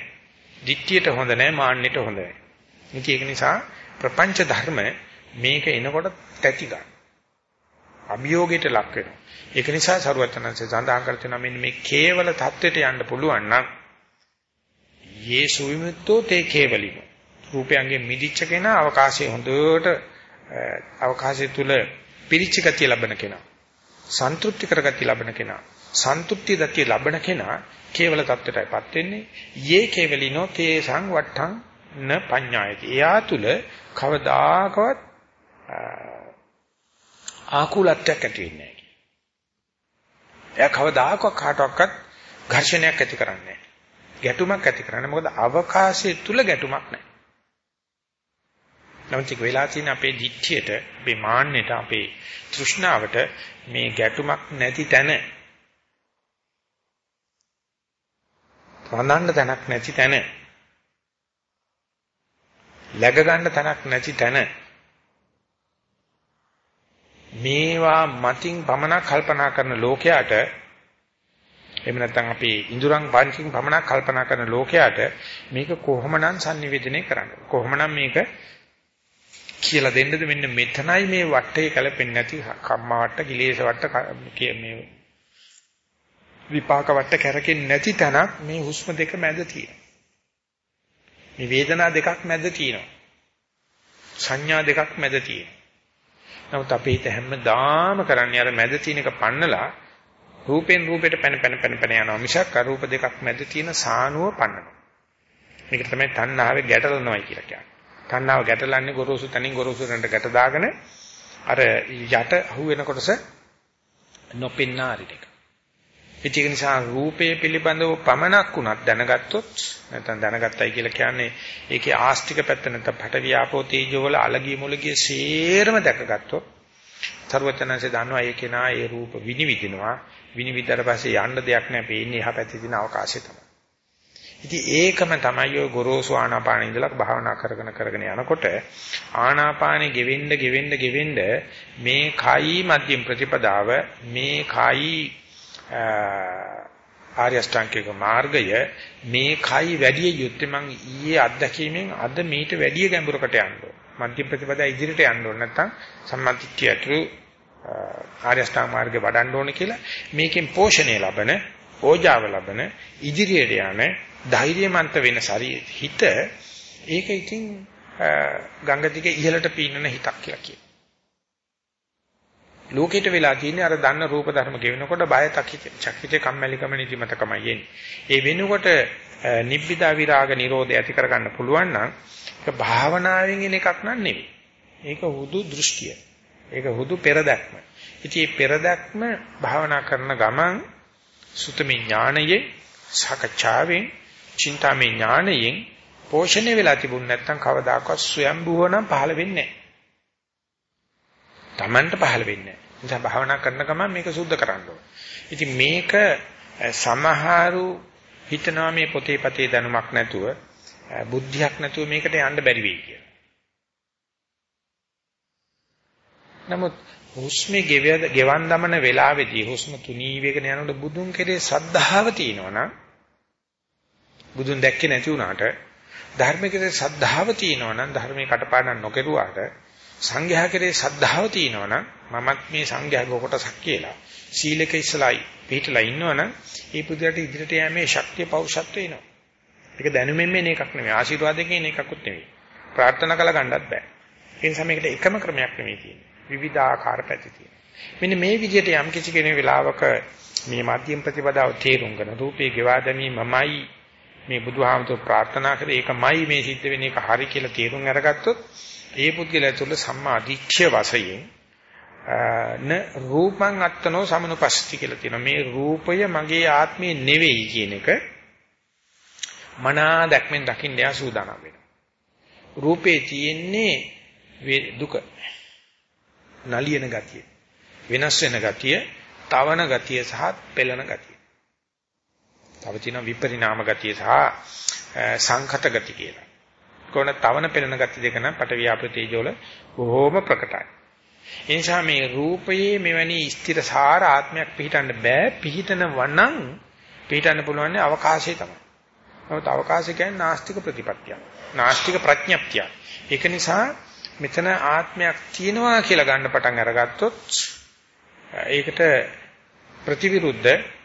දික්තියට හොඳ නැහැ. මාන්නයට හොඳ නැහැ. ඉතින් ඒක නිසා ප්‍රපංච ධර්ම මේක එනකොට තැති ගන්න. අභියෝගයට ලක් වෙනවා. ඒක නිසා සරුවචනන්සේ සඳහන් කර තියෙනවා මෙන්න මේ කේවල தත්වෙට යන්න පුළුවන් නම් යේසු විමුක්තෝ තේ කේවලිම. රූපයන්ගෙන් මිදිච්ච කෙනා අවකාශයේ හොඳට අවකාශය තුල පිරිච්ච ගතිය ලබන කෙනා, සන්තුෂ්ටි කරගතිය ලබන කෙනා, සන්තුෂ්ටි දතිය ලබන කෙනා කේවල தත්වයටයිපත් වෙන්නේ. යේ කේවලිනෝ තේ සංවට්ඨං න පඤ්ඤායති. එයා තුල කවදාකවත් ආකූලත්වයක් ඇති වෙන්නේ නැහැ. එයා කවදාකවත් කාටවත් ඝර්ෂණයක් ඇති කරන්නේ නැහැ. ගැටුමක් ඇති කරන්නේ මොකද අවකාශය තුල ගැටුමක් නැහැ. නමුත් ඒක වෙලා තියෙන අපේ දික්තියට, අපේ මාන්නයට, අපේ තෘෂ්ණාවට මේ ගැටුමක් නැති තැන. රඳන්න තැනක් නැති තැන. läග ගන්න තැනක් නැති තැන. මේවා මතින් පමණක් කල්පනා කරන ලෝකයට එහෙම නැත්නම් අපි ඉඳුරන් පංචින් පමණක් කල්පනා කරන ලෝකයට මේක කොහොමනම් sannivedanaya කරන්නේ කොහොමනම් මේක කියලා දෙන්නද මෙන්න මෙතනයි මේ වටේ කලපෙන්නේ නැති කම්ම වට කිලේශ වට මේ විපාක වට කැරකෙන්නේ නැති තැනක් මේ හුස්ම දෙක මැද තියෙනවා මේ වේදනා දෙකක් මැද තියෙනවා සංඥා දෙකක් මැද තියෙනවා නමුත් අපේ හිත හැමදාම කරන්නේ අර මැද තියෙන එක පන්නලා රූපෙන් රූපෙට පැන පැන පැන පැන යනවා මිසක් අරූප දෙකක් මැද තියෙන සානුව පන්නනවා. මේක තමයි තණ්හාවේ ගැටලනොයි කියලා කියන්නේ. තණ්හාව ගැටලන්නේ ගොරෝසු තනින් ගොරෝසු රණ්ඩ ගැට දාගෙන අර යට අහු වෙන කොටස නොපෙන්නා අරිට. ඒක නිසා රූපය පිළිබඳව පමනක් උනත් දැනගත්තොත් නැත්නම් දැනගත්තයි කියලා කියන්නේ ඒකේ ආස්තික පැත්ත නැත්නම් පට වියාපෝ තේජෝ වල අලගිය මුලගිය සේරම දැකගත්තොත් ਸਰවචනanse දන්නවා ඒ කෙනා ඒ රූප විනිවිදිනවා විනිවිදතර පස්සේ යන්න දෙයක් නැහැ පේන්නේ එහා පැත්තේ තියෙන අවකාශය තමයි. ඉතින් ඒකම තමයි ඔය ගොරෝසු ආනාපාන ඉඳලා භාවනා කරගෙන කරගෙන යනකොට ආනාපානෙ ගෙවෙන්න ගෙවෙන්න ගෙවෙන්න මේ කායි මධ්‍යම ප්‍රතිපදාව මේ කායි ආර්ය අෂ්ටාංගික මාර්ගය මේ කයි වැඩි යුත්තේ මං ඊයේ අත්දැකීමෙන් අද මීට වැඩි ගැඹුරකට යන්න ඕන. මධ්‍ය ප්‍රතිපදා ඉදිරියට යන්න ඕන නැත්නම් සම්මාදිට්ඨියතු ආර්ය අෂ්ටාංග මාර්ගේ වඩන්න ඕන කියලා මේකෙන් පෝෂණය ලබන, ඕජාව ලබන, ඉදිරියට යන ධෛර්යමන්ත වෙන ශරීර හිත ඒක ඉතින් ගංගා දිගේ ඉහළට පීනන හිතක් කියලා කියනවා. ලෝකෙට වෙලා තියෙන්නේ අර දන්න රූප ධර්ම ගෙවෙනකොට බය චකිත කම්මැලිකම නිදිමතකමයි එන්නේ. ඒ වෙනකොට නිබ්බිදා විරාග නිරෝධය ඇති කරගන්න පුළුවන් නම් ඒක භාවනාවෙන් එන එකක් නන් නෙවෙයි. ඒක හුදු දෘෂ්ටිය. ඒක හුදු පෙරදැක්ම. ඉතින් මේ පෙරදැක්ම භාවනා කරන ගමන් සුතමේ ඥානයේ සකච්ඡාවෙන් චින්තාමේ ඥානයෙන් පෝෂණය වෙලා තිබුණ නැත්නම් කවදාකවත් ස්වයම්බුව නම් පහළ වෙන්නේ නැහැ. Tamanට පහළ වෙන්නේ නැහැ. නිසා භාවනා කරන ගමන් මේක සුද්ධ කරන්න ඕන. ඉතින් මේක සමහරු හිතනවා මේ පොතේ පතේ දැනුමක් නැතුව බුද්ධියක් නැතුව මේකට යන්න බැරි වෙයි කියලා. නමුත් හුස්මේ ගෙවන් දමන වෙලාවේදී හුස්ම තුනී වේගන යනකොට බුදුන් කෙරේ සද්ධාව තියෙනවනම් බුදුන් දැක්කේ නැති වුණාට ධර්ම කෙරේ සද්ධාව තියෙනවනම් ධර්මයේ කටපාඩම් නොකරුවාට සංඝයා කෙරේ සද්ධාව තියෙනවනම් මමත් මේ සංඝයාගේ කොටසක් කියලා සීලක ඉස්සලයි පිටලා ඉන්නවනම් ඒ පුදුරට ඉදිරියට යෑමේ ශක්තිය පෞරුෂත්වය එනවා. ඒක දැනුමෙන් මේ එකක් නෙමෙයි ආශිර්වාදයෙන් එන එකකුත් නෙමෙයි. ප්‍රාර්ථනා කළ ගන්නත් බෑ. ඒ නිසා මේකට එකම ක්‍රමයක් නෙමෙයි තියෙන්නේ. විවිධාකාර පැති තියෙනවා. මෙන්න මේ විදිහට යම් කිසි කෙනෙක් වෙලාවක මේ මධ්‍යම ප්‍රතිපදාව තේරුම් ගන්න රූපේ ගෙවා දැමීමමයි මේ බුදුහාමතුරු ප්‍රාර්ථනා කරේ ඒකමයි මේ සිද්ධ වෙන එක හරි කියලා තේරුම් අරගත්තොත් ඒ පුද්ගලයා තුළ සම්මා දිට්ඨිය වශයෙන් න රූපං අත්තනෝ සමනුපස්සති කියලා තියෙනවා. මේ රූපය මගේ ආත්මේ නෙවෙයි කියන එක මනා දැක්මෙන් දකින්න යා සූදානම් වෙනවා. රූපේ තියෙන්නේ දුක නලියන ගතිය වෙනස් වෙන ගතිය තවන ගතිය සහ පෙළෙන ගතිය. තව තියෙනවා විපරිණාම ගතිය සහ සංඛත ගති කියලා. කොහොන තවන පෙළෙන ගති දෙක නම් පට ව්‍යාපෘතේජෝල බොහෝම ප්‍රකටයි. ඒ නිසා මේ රූපයේ මෙවැනි ස්ථිරසාර ආත්මයක් පිහිටන්න බෑ පිහිටන වණන් පිහිටන්න පුළුවන් අවකාශය තමයි. නමුත් අවකාශය කියන්නේ නාස්තික ප්‍රතිපත්තියක්. නාස්තික ප්‍රඥප්තියක්. ඒක නිසා මෙතන ආත්මයක් තියෙනවා කියලා ගන්න පටන් අරගත්තොත් ඒකට ප්‍රතිවිරුද්ධ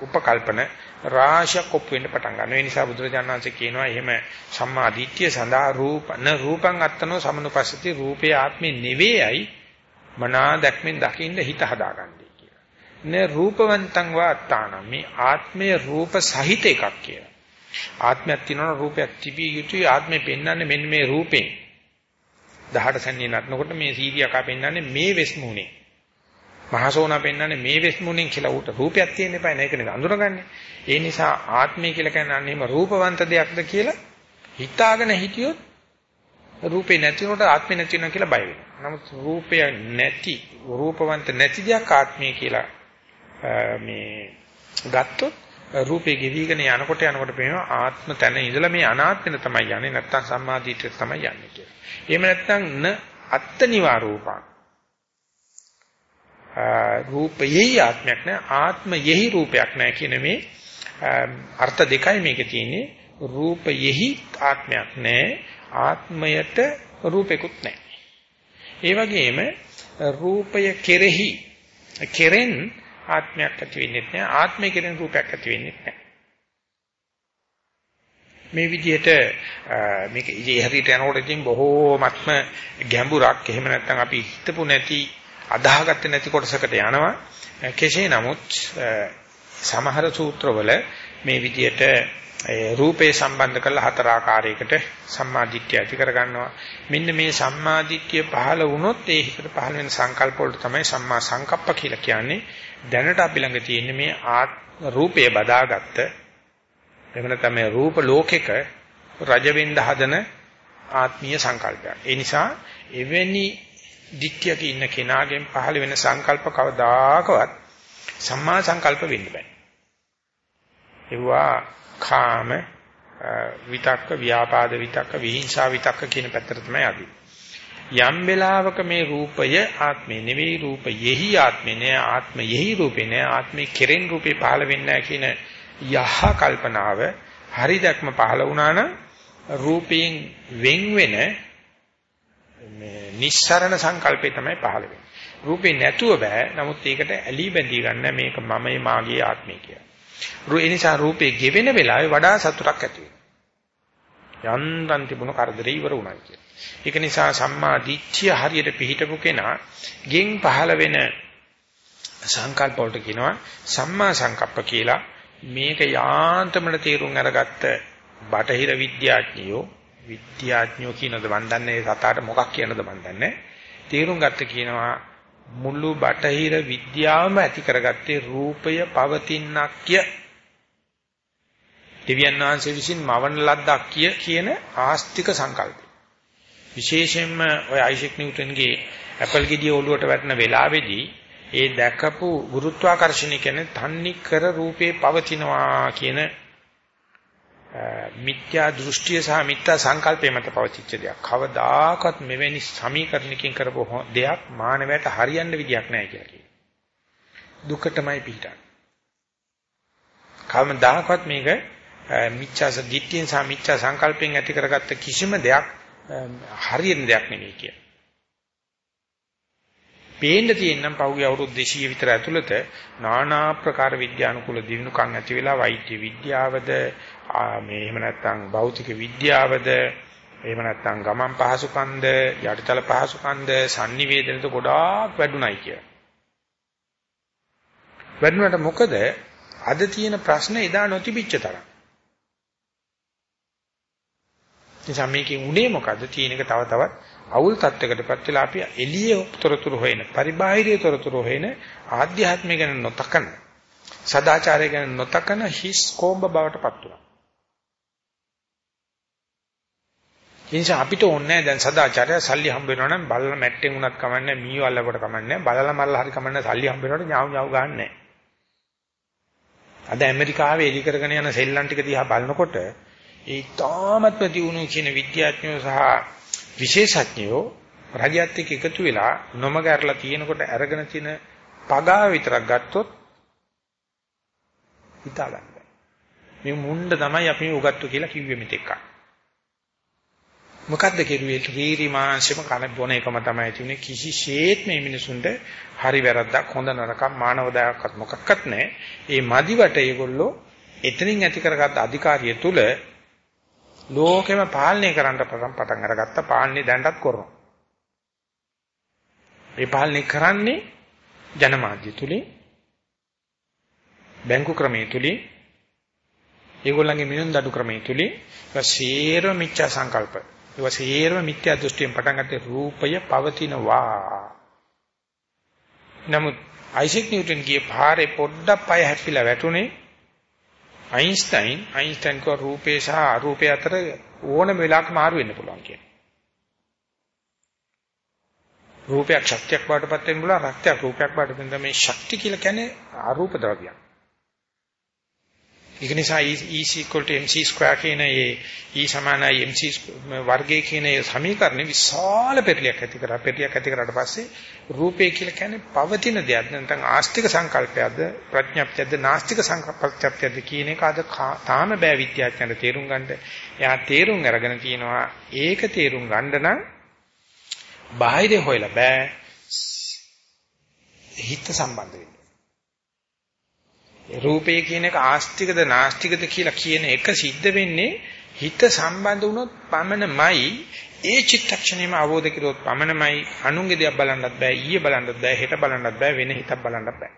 උපකල්පන රාශියක් ඔප්පු වෙන්න පටන් ගන්නවා. ඒ නිසා බුදුරජාණන් වහන්සේ කියනවා එහෙම සම්මා දිට්ඨිය සඳහා රූපන රූපං අත්තනෝ සමනුපස්සති රූපේ ආත්මේ නෙවෙයි මනා දැක්මෙන් දකින්න හිත හදාගන්නේ කියලා. න රූපවන්තං වාත්තාන මේ ආත්මය රූප සහිත එකක් කියලා. ආත්මයක් තියෙනවා රූපයක් තිබිය යුතුයි ආත්මේ පෙන්වන්නේ මෙන්න මේ රූපෙන්. 18 සැනිය නටනකොට මේ සීරියකා පෙන්වන්නේ මේ වෙස් මුහුණේ. මහසෝනා පෙන්වන්නේ මේ වෙස් මුණින් කියලා ඌට රූපයක් තියෙන්න එපා නේද ඒක අඳුරගන්නේ. ඒ නිසා ආත්මය කියලා කියන්නේ අන්නේම රූපවන්ත දෙයක්ද කියලා හිතාගෙන හිටියොත් රූපේ නැති උනට ආත්මේ නැති වෙනවා කියලා බය වෙනවා. නමුත් රූපය නැති රූපවන්ත නැති දෙයක් ආත්මය කියලා මේ ගත්තොත් රූපේ ගෙවිගෙන යනකොට යනකොට පේනවා ආත්ම තැන ඉඳලා මේ අනාත්මෙන තමයි යන්නේ නැත්තම් සම්මාදීත්වයට තමයි යන්නේ කියලා. එහෙම නැත්තම් න අත්තනිවා රූපං රූපයෙහි ආත්මයක් නැහැ ආත්මයෙහි රූපයක් නැහැ කියන මේ අර්ථ දෙකයි මේකේ තියෙන්නේ. රූපයෙහි ආත්මයක් නැහැ ආත්මයට රූපෙකුත් නැහැ ඒ වගේම රූපය කෙරෙහි කෙරෙන් ආත්මයක් ඇති වෙන්නේ නැහැ ආත්මය කෙරෙන් රූපයක් ඇති වෙන්නේ නැහැ මේ විදිහට මේක ඉතින් හරියට යනකොට ඉතින් බොහෝමත්ම ගැඹුරක්. එහෙම නැත්නම් අපි හිතපු නැති අදාහගත්තේ නැති කොටසකට යනවා. කෙසේ නමුත් සමහර සූත්‍රවල මේ විදියට රූපේ සම්බන්ධ කරලා හතර ආකාරයකට සම්මාදිට්ඨිය ඇති කර ගන්නවා. මෙන්න මේ සම්මාදිට්ඨිය පහළ වුණොත් ඒ හිතට පහළ වෙන සංකල්ප වලට තමයි සම්මා සංකප්ප කියලා කියන්නේ. දැනට අපි ළඟ තියෙන මේ රූපය බදාගත්ත එවන තමයි රූප ලෝකෙක රජ වෙන්න හදන ආත්මීය සංකල්පයක්. ඒ නිසා එවැනි දික්කියක ඉන්න කෙනාගෙන් පහළ වෙන සංකල්ප කවදාකවත් සම්මා සංකල්ප වෙන්න බෑ. ඒවා කාම විතක්ක ව්‍යාපාද විතක්ක විහිංසා විතක්ක කියන පැත්තට තමයි අදී. යම් වෙලාවක මේ රූපය ආත්මේ නෙවෙයි රූපයෙහි ආත්මේ නෑ ආත්මයෙහි රූපේ නෑ ආත්මේ කෙරෙන් රූපේ පහළ වෙන්නේ නැහැ කියන යහ කල්පනාව හරි දැක්ම පහළ වුණා නම් රූපයෙන් වෙන් වෙන මේ නිස්සරණ සංකල්පේ තමයි පහළ වෙන්නේ. රූපේ නැතුව බෑ. නමුත් ඒකට ඇලී බැඳී ගන්න මේක මමයි මාගේ ආත්මය කියලා. ඒ නිසා රූපේ ගෙවෙන වෙලාවේ වඩා සතුටක් ඇති වෙනවා. යන්තම් තිබුණු කරදරේ ඉවර වුණා කියලා. ඒක නිසා සම්මා දිට්ඨිය හරියට පිහිටපු කෙනා ගෙන් පහළ වෙන සංකල්ප වලට කියනවා සම්මා සංකප්ප කියලා. මේක යාන්තමට තේරුම් අරගත්ත බටහිර විද්‍යාඥයෝ විද්‍යාඥයෝ කියනද මන් දන්නේ සතාට මොකක් කියනද මන් දන්නේ. තේරුම් ගත්ත කියනවා මුළු බටහිර විද්‍යාවම ඇති කරගත්තේ රූපය පවතිනක්ය දෙවියන් වහන්සේ විසින් මවන ලද්දක් කිය කියන ආස්තික සංකල්පය. විශේෂයෙන්ම ඔය අයිසෙක් නිව්ටන්ගේ ඇපල් ගෙඩිය ඔලුවට වැටෙන වෙලාවේදී ඒ දැකපු ගුරුත්වාකර්ෂණය කියන්නේ තන්නි කර රූපේ පවතිනවා කියන මිත්‍යා දෘෂ්ටිය සහ මිත්‍යා සංකල්පය මත පවතිච්ච දෙයක්. කවදාකවත් මෙවැනි සමීකරණකින් කරපු දෙයක් මානවයට හරියන්න විදියක් නැහැ කියලා කියනවා. දුකටමයි පිටන්නේ. කවමදාකවත් මේක මිත්‍යා දිට්ඨියෙන් සහ මිත්‍යා සංකල්පයෙන් ඇති කරගත්ත කිසිම දෙයක් හරියන දෙයක් නෙවෙයි කිය. පේන්න තියෙනම් පහුගිය අවුරුදු 200 විතර ඇතුළත নানা ආකාර විද්‍යානුකූල දිනුකම් ඇති වෙලා වෛද්‍ය විද්‍යාවද මේ එහෙම නැත්නම් භෞතික විද්‍යාවද එහෙම නැත්නම් ගමන් පහසුකම්ද යටිතල පහසුකම්ද sannivedanada ගොඩාක් වැඩුණයි කිය. වැඩුණාට මොකද අද තියෙන ප්‍රශ්න එදා නොතිබිච්ච තරම්. නිසා මේකේ උනේ මොකද්ද? තියෙන එක තව තවත් අවුල් තත්යකටපත් වෙලා අපි එළියේ තොරතුරු හොයන, පරිබාහිරයේ තොරතුරු හොයන ආධ්‍යාත්මය ගැන නොතකන, සදාචාරය ගැන නොතකන හිස් කොම්බ බවටපත් වෙනවා. නිසා අපිට ඕනේ දැන් සදාචාරය සල්ලි හම්බ වෙනවා නම් බලලා මැට්ටෙන් උනත් කමන්නේ මීව අල්ලකට කමන්නේ බලලා මල්ලා හරි කමන්නේ සල්ලි හම්බ වෙනකොට ඥාව් ඥාව් ගන්නෑ. අද ඇමරිකාවේ එලි කරගෙන යන සෙල්ලම් ටික දිහා බලනකොට ඒ තාමත්ම දියුණු කියන විද්‍යාඥයෝ සහ විශේෂඥයෝ රජයත් එක්ක එකතු වෙලා නොමග ඇරලා තියෙනකොට අරගෙන තියෙන පගාව විතරක් ගත්තොත් හිතා ගන්න බෑ. මේ මුණ්ඩ තමයි අපි උගත්තු කියලා කිව්වේ මෙතෙක්. මොකද්ද කෙරුවේ? රීරි මාංශෙම කන බොන එකම තමයි තිබුණේ. කිසිසේත් මේ මිනිසුන්ට හරි වැරද්දක් හොඳ නරකක් මානව දයාවක්වත් මොකක්වත් නැහැ. ඒ මදිවට ඒගොල්ලෝ එතනින් ඇති කරගත්ත අධිකාරිය තුල ලෝකෙම පාලනය කරන්න පටන් අරගත්ත පාලනේ දැන්ටත් කරනවා. ඒ පාලනය කරන්නේ ජනමාධ්‍ය තුලින් බැංකු ක්‍රමයේ තුලින් ඒගොල්ලන්ගේ මිනුම් දඩු ක්‍රමයේ තුලින් සේරම මිච්ඡා සංකල්ප ඒවා සේරම මිත්‍යා දෘෂ්ටියෙන් පටන් ගත්තේ රූපය පවතිනවා. නමුත් අයිසෙක් නිව්ටන් ගියේ පාරේ පොඩ්ඩක් පය හැපිලා වැටුනේ අයින්ස්ටයින් අයින්ස්ටයින් කෝ රූපේ සහ අරූපේ අතර ඕනම වෙලාවක මාරු වෙන්න පුළුවන් කියන. රූපයක් ශක්තියක් වඩපත් වෙන්න බුණා රක්තයක් රූපයක් වඩපත් වෙන මේ ශක්ති කියලා කියන්නේ අරූප ද්‍රව්‍යයක්. ඒක නිසා E mc2 කියන ඒ E සමානයි mc වර්ගයේ කියන ඒ සමීකරණය විශාල පෙරලියක් ඇති කරා. පෙරලියක් ඇති කරාට පස්සේ රූපේ කියලා කියන්නේ පවතින දෙයක්. නැත්නම් ආස්තික සංකල්පයක්ද ප්‍රඥප්තියක්ද නාස්තික සංකල්පයක්ද කියන එක අද තාම බෑ විද්‍යාඥයන්ට තේරුම් ගන්න. එයා තේරුම් අරගෙන තියෙනවා ඒක තේරුම් ගන්න නම් බාහිර හොයලා බෑ. හිත සම්බන්ධ වෙන්න. රූපේ කියන එක ආස්තිකද නාස්තිකද කියලා කියන එක සිද්ධ වෙන්නේ හිත සම්බන්ධ වුණොත් පමණමයි ඒ චිත්තක්ෂණයම අවබෝධ කරගොත් පමණමයි අනුන්ගේ දෙයක් බලන්නත් බෑ ඊයේ බලන්නත් බෑ හෙට බලන්නත් බෑ වෙන හිතක් බලන්නත් බෑ.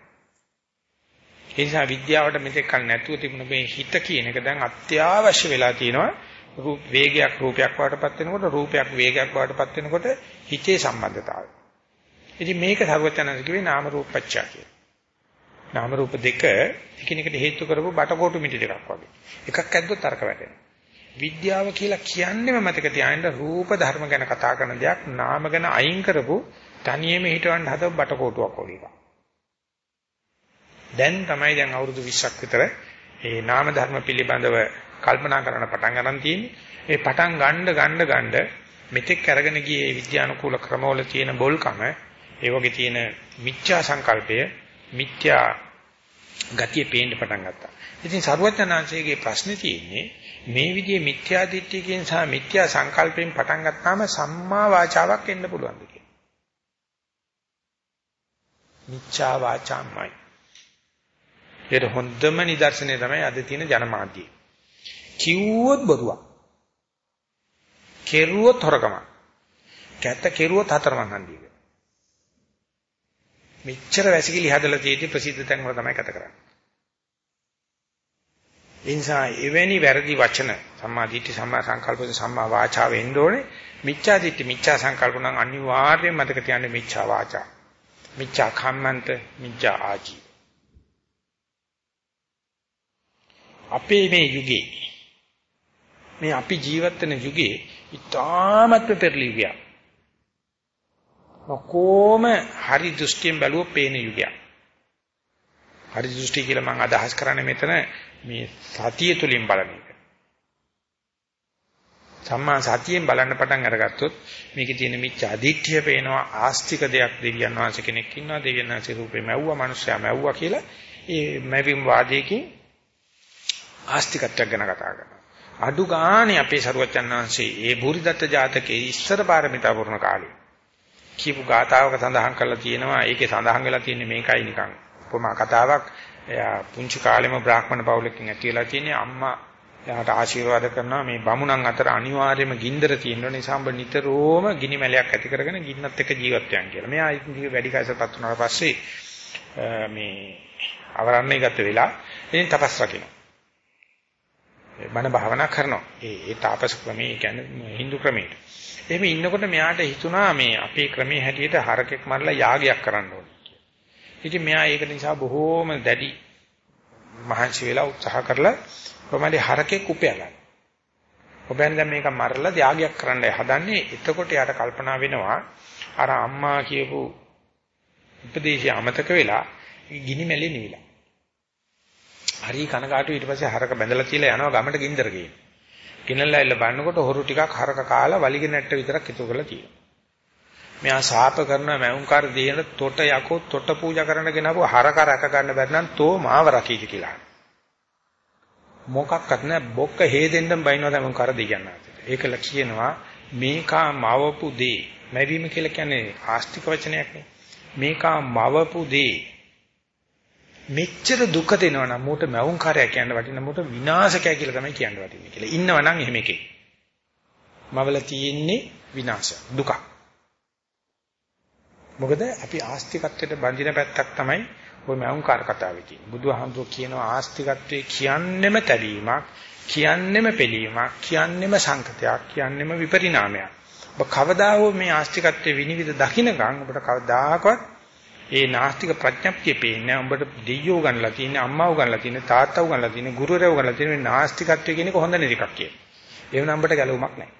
ඒ නිසා විද්‍යාවට මෙතෙක් කල නැතුව තිබුණ මේ හිත කියන එක දැන් අත්‍යවශ්‍ය වෙලා තියෙනවා. රූප වේගයක් රූපයක් වඩටපත් වෙනකොට රූපයක් වේගයක් වඩටපත් වෙනකොට හිතේ සම්බන්ධතාවය. ඉතින් මේක සර්වචනන්ද කිව්වේ නාම රූපච්ඡා කියලා. නාම රූප දෙක එකිනෙකට හේතු කරපු බටකොටු මිටි දෙකක් වගේ. එකක් ඇද්දොත් අරක වැටෙනවා. විද්‍යාව කියලා කියන්නේම මතක තියාගන්න රූප ධර්ම ගැන කතා කරන දෙයක් නාම ගැන අයින් කරපු තනියෙම හිටවන්න හදව බටකොටුවක් වගේ එකක්. දැන් තමයි දැන් අවුරුදු 20ක් විතර ඒ නාම ධර්ම පිළිබඳව කල්පනා කරන්න පටන් ගන්න තියෙන්නේ. ඒ පටන් ගන්න ගන්න ගන්න මෙතෙක් අරගෙන ගියේ විද්‍යානුකූල ක්‍රමවල තියෙන බොල්කම ඒ වගේ තියෙන මිච්ඡා සංකල්පය මිත්‍යා ගතිය පේන්න පටන් ගත්තා. ඉතින් සරුවචනාංශයේ ප්‍රශ්නේ තියෙන්නේ මේ විදිහේ මිත්‍යා දිට්ඨියකින් සහ මිත්‍යා සංකල්පයෙන් පටන් ගත්තාම සම්මා වාචාවක් එන්න පුළුවන්ද කියලා. මිච්ඡා වාචාමයි. ඒක හොඳම නිදර්ශනය තමයි අද තියෙන ජනමාධ්‍යය. කිව්වොත් බොරුවක්. කෙරුවොත් හොරකම. කැත කෙරුවොත් හතරමං හන්දියක. මෙච්චර වැසිකිලි හදලා තියෙද්දි ප්‍රසිද්ධ තැන් වල තමයි කතා කරන්නේ. ඒ නිසා එවැනි වැරදි වචන සම්මා දිට්ඨි සම්මා සංකල්ප සම්මා වාචා වෙන්න ඕනේ. මිච්ඡා දිට්ඨි මිච්ඡා සංකල්ප නම් අනිවාර්යයෙන් මතක තියාගන්න මිච්ඡා වාචා. මිච්ඡා කම්මන්ත මිච්ඡා ආජී. අපේ මේ යුගයේ මේ අපි ජීවත් වෙන යුගයේ ඉතාමත්ම පෙරලිවියක්. කොහොම හරි දෘෂ්ටියෙන් බැලුවොත් පේන යුගයක්. හරි දෘෂ්ටි කියලා මම අදහස් කරන්නේ මෙතන මේ සතිය තුලින් බලන එක. සම්මා සතියෙන් බලන්න පටන් අරගත්තොත් මේකේ තියෙන මිච්ඡා දිට්ඨිය පේනවා ආස්තික දෙයක් දෙවියන් වහන්සේ කෙනෙක් ඉන්නවා දෙවියන් වහන්සේ රූපේ මැව්වා මනුස්සයා මැව්වා කියලා ඒ මැවීම් වාදයකින් ආස්තිකත්වයක් ගැන කතා කරනවා. අඩු ගානේ අපේ සරුවචන් වහන්සේ ඒ බුරිදත්ත ජාතකයේ ඉස්සර පාරමිතා පුරන කාලේ කියපු ගාතාවක සඳහන් කරලා තියෙනවා. ඒකේ සඳහන් වෙලා තියෙන්නේ මේකයි නිකන්. උපමා කතාවක්. එයා පුංචි කාලෙම බ්‍රාහ්මණ පවුලකින් ඇතිලා තියෙන්නේ. අම්මා එයාට ආශිර්වාද කරනවා. මේ බමුණන් අතර අනිවාර්යයෙන්ම ගින්දර තියෙන නිසා ඔබ නිතරම ගිනි මැලයක් ඇති කරගෙන ගින්නත් එක්ක ජීවත් වෙන්න කියලා. මෙයා ඉතින් වැඩි කාලයකට වුණාට පස්සේ මේ අවරන්නේ ගත වෙලා ඉතින් තපස් රකින්න. බණ භාවනා කරනවා. ඒ ඒ තාපස ක්‍රමයේ කියන්නේ Hindu ක්‍රමයේ. එහෙම ඉන්නකොට මෙයාට හිතුණා මේ අපේ ක්‍රමයේ හැටියට හරකෙක් මරලා යාගයක් කරන්න ඕනේ කියලා. ඉතින් මෙයා ඒක නිසා බොහෝම දැඩි මහන්සි වෙලා උත්සාහ කරලා කොහමද හරකෙක් උපයගන්න. ඔබෙන් දැන් මේක මරලා ත්‍යාගයක් කරන්න හදන්නේ. එතකොට යාට කල්පනා වෙනවා අර අම්මා කියපු උපදේශය අමතක වෙලා ගිනි මැලේ නිවිලා. හරි කනකාටු ඊට පස්සේ හරක බැඳලා තියලා යනවා ගමට ගින්දර ගේන. ගිනල්ලා එල්ල බලනකොට හොරු ටිකක් හරක කාලා වලිග නැට්ට විතරක් ඉතුරු කරලා තියෙනවා. මෙයා ශාප කරන මෞංකාර දෙයන තොට යකෝ තොට පූජා කරන්න ගෙනාවු හරක රැක ගන්න බැරි නම් තෝ මාව රකීද කියලා. මොකක්වත් නැහැ බොක්ක හේදෙන්නම් බයින්නවා තමයි කර දෙයන්න. ඒකල කියනවා මේකා මවපු දේ. මැවීම කියලා කියන්නේ ආස්තික වචනයක් නේ. මේකා මවපු දේ මෙච්චර දුක දෙනවා නම් මූට මවුන් කාර්යය කියන්න වටින මූට විනාශකය කියලා තමයි කියන්න වටින්නේ කියලා. ඉන්නව නම් එහෙම එකේ. මවල තියෙන්නේ විනාශ දුක. මොකද අපි ආස්තිකත්වයට බඳින පැත්තක් තමයි ওই මවුන් කාර් කතාවේ තියෙන්නේ. බුදුහාමුදුරුවෝ කියනවා ආස්තිකත්වයේ කියන්නෙම තැවීමක්, කියන්නෙම පිළීමක්, කියන්නෙම සංකතයක්, කියන්නෙම විපරිණාමයක්. ඔබ කවදා හෝ මේ ආස්තිකත්වයේ විනිවිද දකින්නකම් ඔබට කවදාකවත් ඒ නාස්තික ප්‍රඥප්තිය පේන්නේ උඹට දෙයියෝ ගන්නලා තියෙන අම්මාව ගන්නලා තියෙන තාත්තව ගන්නලා තියෙන ගුරුවරයව ගන්නලා තියෙන මේ නාස්තිකත්වය කියන එක හොඳ නෙරිකක් කියන. ඒ වුණා උඹට ගැලවුමක් නැහැ.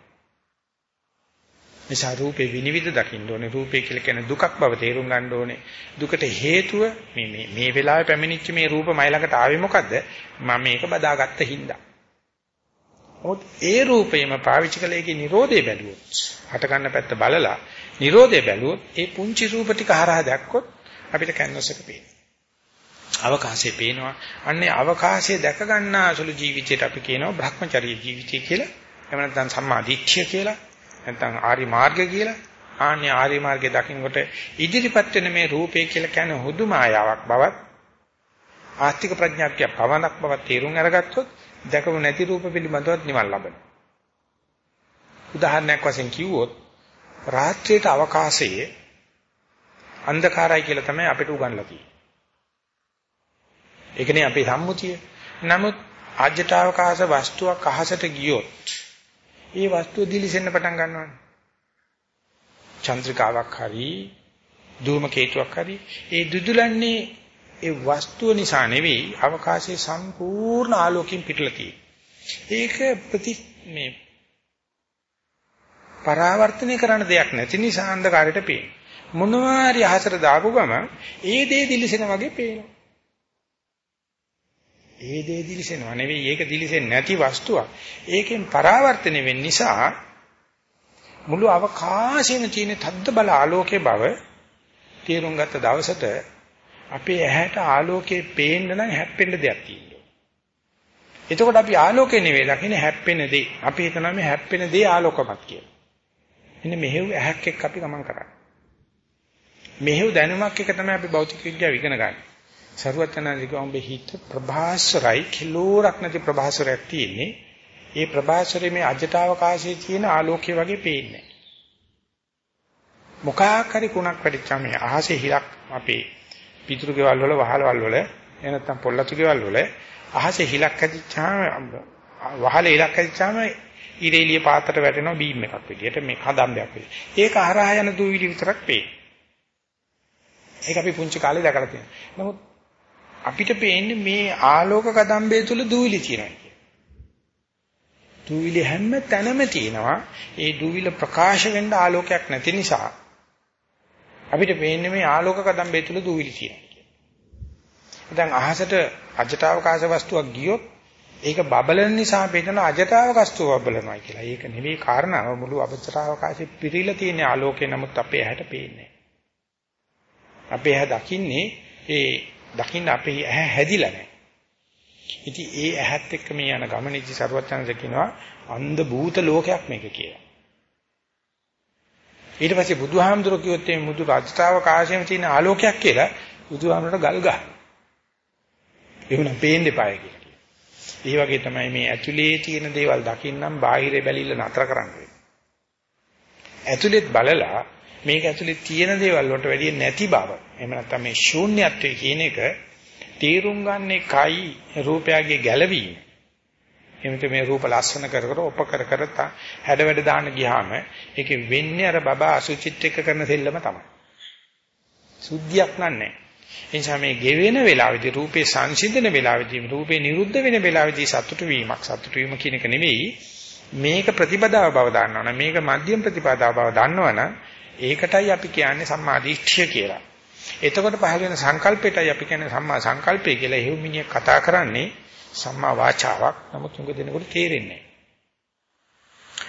නිසා රූපේ විනිවිද දකින්න ඕනේ. රූපේ කියලා කියන දුකක් බව තේරුම් ගන්න ඕනේ. දුකට හේතුව මේ මේ මේ වෙලාවේ පැමිණිච්ච මේ රූප මයි ළඟට ආවේ මොකද්ද? මම මේක බදාගත්ත හින්දා. මොකද ඒ රූපයම පාවිච්චි කළ එකේ Nirodhe බැලුවොත්, හට ගන්න පැත්ත බලලා Nirodhe බැලුවොත් ඒ පුංචි රූප ටික හරහා දැක්කොත් අපිට කැන්වස් එක පේනවා. අවකාශය පේනවා. අන්නේ අවකාශය දැක ගන්නා අසුළු ජීවිතයට අපි කියනවා Brahmacharya ජීවිතය කියලා. එහෙම නැත්නම් සම්මා දිට්ඨිය කියලා. නැත්නම් ආරි මාර්ගය කියලා. ආන්නේ ආරි මාර්ගය දකින්නකොට ඉදිරිපත් වෙන මේ රූපය කියලා කියන්නේ හුදු මායාවක් බවත් ආස්තික ප්‍රඥාක්‍ය පවණක් බව තේරුම් අරගත්තොත් දැකමු නැති රූප පිළිබඳවත් නිවන් ලබන. උදාහරණයක් වශයෙන් කිව්වොත් රාත්‍රියට අවකාශයේ අන්ධකාරයි කියලා තමයි අපිට උගන්ලා තියෙන්නේ. ඒකනේ අපේ සම්මුතිය. නමුත් ආජ්‍යතාවකාශ වස්තුවක් අහසට ගියොත් ඒ වස්තුව දිලිසෙන්න පටන් ගන්නවානේ. චන්ද්‍රිකාවක් හරි ධූම කේතුවක් හරි ඒ දුදුලන්නේ ඒ වස්තුව නිසා නෙවෙයි අවකාශයේ සම්පූර්ණ ආලෝකයෙන් පිටලා තියෙන්නේ. ඒක ප්‍රති මේ පරාවර්තනය කරන දෙයක් නැති නිසා අන්ධකාරයට පේනවා. මොනවා හරි අහසට දාපු ගම ඒ දේ දිලිසෙන වගේ පේනවා. ඒ දේ දිලිසෙනවා නෙවෙයි ඒක දිලිසෙන්නේ නැති වස්තුවක්. ඒකෙන් පරාවර්තනය වෙන්න නිසා මුළු අවකාශයේම තියෙන තද්ද බල ආලෝකයේ බව තේරුම් ගත්ත දවසට අපේ ඇහැට ආලෝකේ පේන්න නම් හැප්පෙන්න දෙයක් තියෙනවා. එතකොට අපි ආලෝකේ නෙවෙයි දකින්නේ හැප්පෙන දේ. අපි හිතනවා මේ හැප්පෙන දේ ආලෝකමත් කියලා. එන්න මෙහෙව් ඇහැක් එක්ක අපි ගමන් කරන්නේ. මෙහෙව් දැනුමක් එක තමයි අපි භෞතික විද්‍යාව ඉගෙන ගන්න. සරුවචනාදී කිව්වා උඹේ හිත ප්‍රභාස්වරයි කිලෝරක් නැති ප්‍රභාස්වරයක් තියෙන්නේ. ඒ ප්‍රභාස්වරයේ මේ අජටවකාශයේ තියෙන ආලෝකය වගේ පේන්නේ මොකක් හරි කුණක් වැඩිච්චාම මේ අහසේ හිලක් අපේ පිටුරු ගෙවල් වල වහලවල් වල එනත්තම් පොල්ලතු ගෙවල් වල අහසේ හිලක් ඇදිච්චාම වහලේ හිලක් ඇදිච්චාම ඉරේලිය පාතට වැටෙනවා බීම් එකක් විදියට මේ කදම්බයක් විදියට. ඒක හරහා යන දූවිලි විතරක් පේන්නේ. ඒක අපි පුංචි කාලේ දැකලා තියෙනවා. නමුත් අපිට පේන්නේ මේ ආලෝක කදම්බේ තුල දූවිලි තියෙනවා කියන. දූවිලි හැම තැනම තියෙනවා. ඒ දූවිලි ප්‍රකාශ වෙන්න ආලෝකයක් නැති නිසා අපිට පේන්නේ මේ ආලෝක කදම්බේ තුල දූවිලි තියෙනවා කියන. දැන් අහසට අජටාවකාශ වස්තුවක් ගියොත් ඒක බබලන නිසා පේන අජටාවකාශ බබලනවා කියලා. ඒක නෙවෙයි කාරණාව මුළු අජටාවකාශෙ පිරීලා තියෙන ආලෝකේ නමුත් අපේ ඇහැට පේන්නේ අපේ ඇහැ දකින්නේ ඒ දකින්න අපේ ඇහැ හැදිලා නැහැ. ඉතින් ඒ ඇහත් එක්ක මේ යන ගමනේදී සරුවචනස කියනවා අන්ධ භූත ලෝකයක් මේක කියලා. ඊට පස්සේ බුදුහාමුදුරුවෝ කිව්වොත් මේ මුදු රාජතාව කාශයෙන් තියෙන ආලෝකයක් කියලා බුදුහාමුදුරට ගල් ගහනවා. එහෙනම් පේන්න එපායි කියලා. ඒ වගේ තමයි මේ ඇතුලේ තියෙන දේවල් දකින්නම් බාහිරේ බැලිල්ල නතර කරන්න වෙන්නේ. ඇතුලෙත් බලලා මේක ඇතුලේ තියෙන දේවල් වලට වැඩිය නැති බව. එහෙම නැත්නම් මේ ශූන්‍යත්වයේ කියන එක තීරුම් ගන්නේ කයි රූපයගේ ගැළවීම. එමෙතන මේ රූප ලස්සන කර කර ඔප කර කර හැඩ වැඩ දාන්න ගියාම ඒකේ වෙන්නේ අර බබා අසුචිත් එක්ක කරන සෙල්ලම තමයි. සුද්ධියක් නන්නේ. ඒ නිසා මේ ගෙවෙන වෙලාවේදී රූපේ සංසිඳන වෙලාවේදී රූපේ නිරුද්ධ වෙන වෙලාවේදී සතුටු වීමක් සතුටු වීම කියන එක නෙවෙයි මේක ප්‍රතිපදාව බව දන්නවනම් මේක මධ්‍යම ප්‍රතිපදාව බව දන්නවනම් ඒකටයි අපි කියන්නේ සම්මා දිට්ඨිය කියලා. එතකොට පහළ වෙන සංකල්පයටයි අපි කියන්නේ සම්මා සංකල්පය කියලා. එහෙම මිනිහ කතා කරන්නේ සම්මා වාචාවක්. නමුත් උඟ දෙනකොට තේරෙන්නේ නැහැ.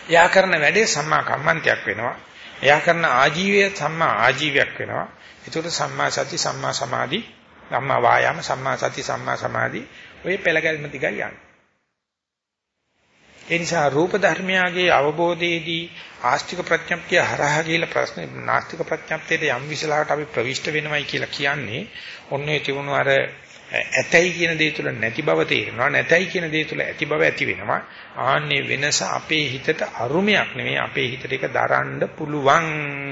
එයා කරන වැඩේ සම්මා කම්මන්තයක් වෙනවා. එයා කරන ආජීවය සම්මා ආජීවයක් වෙනවා. ඒකට සම්මා සති සම්මා සමාධි සම්මා වායාම සම්මා සති සම්මා සමාධි ඔය පෙළගැල්ම දිගයි යන්නේ. ඒ නිසා රූප ධර්මයාගේ අවබෝධයේදී ආස්තික ප්‍රඥප්තිය හරහා කියලා ප්‍රශ්නේ නාස්තික ප්‍රඥප්තියට යම් විශලාවට අපි ප්‍රවිෂ්ඨ වෙනවයි කියලා කියන්නේ ඔන්නේ තිබුණු අර ඇතයි කියන දේ තුල නැති බව තේරෙනවා නැතයි කියන දේ තුල ඇති බව ඇති වෙනවා. ආන්නේ වෙනස අපේ හිතට අරුමයක් නෙමෙයි අපේ හිතට ඒක දරන්න පුළුවන්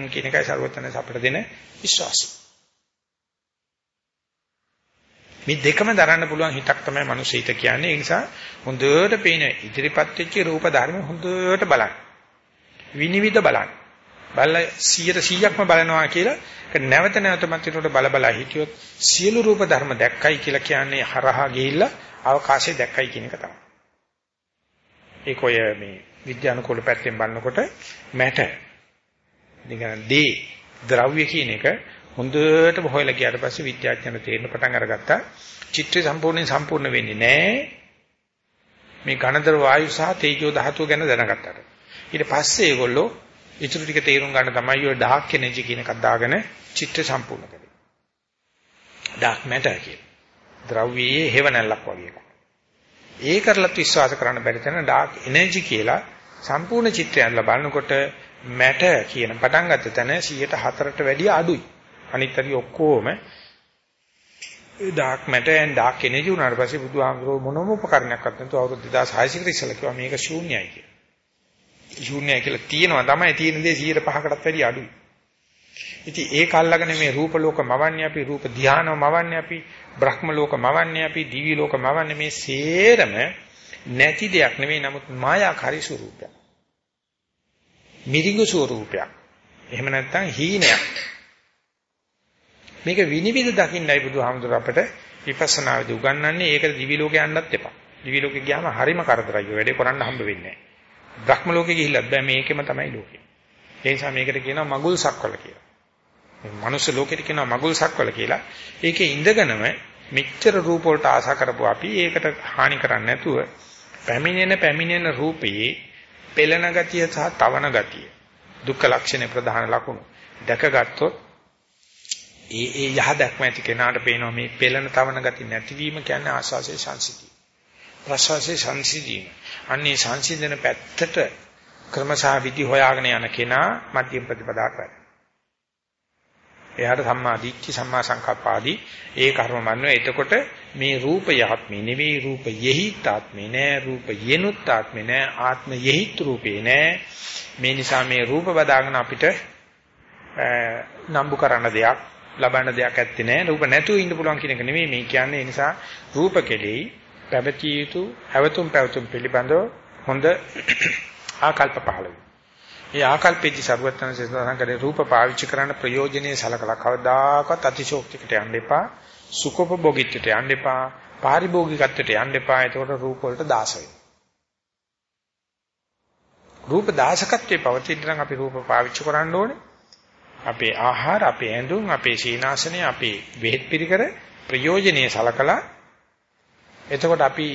කියන එකයි ਸਰවඥයන් අපට දෙන විශ්වාසය. මේ දෙකම දරන්න පුළුවන් හිතක් තමයි මනුස්ස හිත කියන්නේ. ඒ නිසා හොඳට පේන ඉදිරිපත් වෙච්ච රූප ධර්ම හොඳට බලන්න. විනිවිද බලන්න. බලලා 100%ක්ම බලනවා කියලා ඒක නැවත නැවත මතිනොට බල බල හිටියොත් සියලු රූප ධර්ම දැක්කයි කියලා කියන්නේ හරහා ගිහිල්ලා අවකාශය දැක්කයි කියන එක තමයි. ඒක ඔය මේ විද්‍යානුකූල පැත්තෙන් බලනකොට මැටර් නිකන් දී ද්‍රව්‍ය කියන එක හොඳට හොයලා ගියාට පස්සේ විද්‍යාඥයන් තේරෙන පටන් අරගත්තා. චිත්‍රය සම්පූර්ණයෙන් සම්පූර්ණ වෙන්නේ නැහැ. මේ ඝනදර වායු සහ තේජෝ ධාතුව ගැන දැනගත්තාට. ඊට පස්සේ ඒගොල්ලෝ ඉතුරු ටික තේරුම් ගන්න තමයි ඔය ඩාර්ක් එනර්ජි කියන එකක් දාගෙන චිත්‍ර සම්පූර්ණ කරේ. ඩාර්ක් මැටර් කියන. ද්‍රව්‍යයේ හේවණල්ලක් වගේ එකක්. ඒ කරලත් විශ්වාස කරන්න බැරි තැන ඩාර්ක් එනර්ජි කියලා සම්පූර්ණ චිත්‍රයන් බලනකොට මැටර් කියන පටන් ගත්ත තැන 104ට වැඩිය අඩුයි. අනිත් හරි ඔක්කොම dark matter and dark energy උනාට පස්සේ බුදුහාමුදුරුවෝ මොනම උපකරණයක්වත් නැතුව අවුරුදු 2600 කට ඉස්සෙල්ලා කිව්වා මේක ශූන්‍යයි කියලා. ශූන්‍යයි කියලා තියෙනවා තමයි තියෙන දේ 100%කටත් වැඩිය අඩුයි. ඉතින් ඒක අල්ලගෙන මේ රූප ලෝක මවන්නේ අපි රූප ධානව මවන්නේ අපි බ්‍රහ්ම ලෝක මවන්නේ අපි දිවි ලෝක මවන්නේ මේ සේරම නැති දෙයක් නෙවෙයි නමුත් මායාකාරී ස්වරූපයක්. මිරිඟු ස්වරූපයක්. එහෙම නැත්නම් හීනයක්. මේක විනිවිද දකින්නයි බුදුහාමුදුර අපට විපස්සනාවේදී උගන්වන්නේ ඒකට දිවි ලෝකේ යන්නත් එපා. දිවි ලෝකේ ගියාම හරිම කරදරයි. වැඩේ කරන්න හම්බ වෙන්නේ නැහැ. බ්‍රහ්ම ලෝකෙ ගිහිල්ලත් බෑ මේකෙම තමයි ලෝකෙ. ඒ නිසා මේකට කියනවා මගුල් සක්වල කියලා. මේ මනුස්ස ලෝකෙට කියනවා මගුල් සක්වල කියලා. ඒකේ ඉඳගෙනම මෙච්චර රූප වලට ආශා කරපුවා අපි ඒකට හානි කරන්නේ නැතුව පැමිණෙන පැමිණෙන රූපයේ පෙළෙන ගතිය සහ තවන ගතිය දුක්ඛ ලක්ෂණේ ප්‍රධාන ලක්ෂණ දැකගත්තොත් ඒ ඒ යහ දැක්ම ඇති කෙනාට පේනවා මේ පෙළෙන තවන ගතිය නැතිවීම කියන්නේ ආශාසයේ සංසිතිය ප්‍රසවාසයේ සංසිඳීම. අන්නේ සංසිඳන පැත්තට ක්‍රමසා විදි හොයාගෙන යන කෙනා මධ්‍යම ප්‍රතිපදාට වැඩ. එයාට සම්මා දිට්ඨි සම්මා සංකප්ප ආදී ඒ කර්ම මන්නවා. එතකොට මේ රූපය ආත්මේ නෙවෙයි රූප යෙහිත් ආත්මේ නෑ රූප යෙනුත් ආත්මේ නෑ ආත්ම යෙහිත් රූපේ නෑ. මේ නිසා මේ රූප බදාගෙන අපිට නම්බු කරන්න දෙයක් ලබන්න දෙයක් ඇත්තේ නෑ. රූප නැතුව ඉන්න පුළුවන් කියන එක නෙවෙයි මේ කියන්නේ. ඒ නිසා රූප කෙලෙයි පැවතිය යුතු හැවතුම් පැවතුම් පිළිබඳව හොඳ [clears throat] ආකල්ප පහළ වෙනවා. මේ ආකල්පෙදි සරුවත්තන සඳහන් කරේ රූප පාවිච්චි කරන්න ප්‍රයෝජනෙයි සලකලා කවදාකවත් අතිශෝක්තිකට යන්න එපා. සුඛෝපභෝගීත්වයට යන්න එපා. පාරිභෝගිකත්වයට යන්න එපා. ඒකට රූප වලට දාස රූප දාසකත්වයේ පවතින නම් අපි රූප පාවිච්චි කරන්න ඕනේ. අපේ ආහාර, අපේ ඇඳුම්, අපේ සීනාසනය, අපේ වෙහෙත් පිළිකර ප්‍රයෝජනෙයි සලකලා එතකොට අපි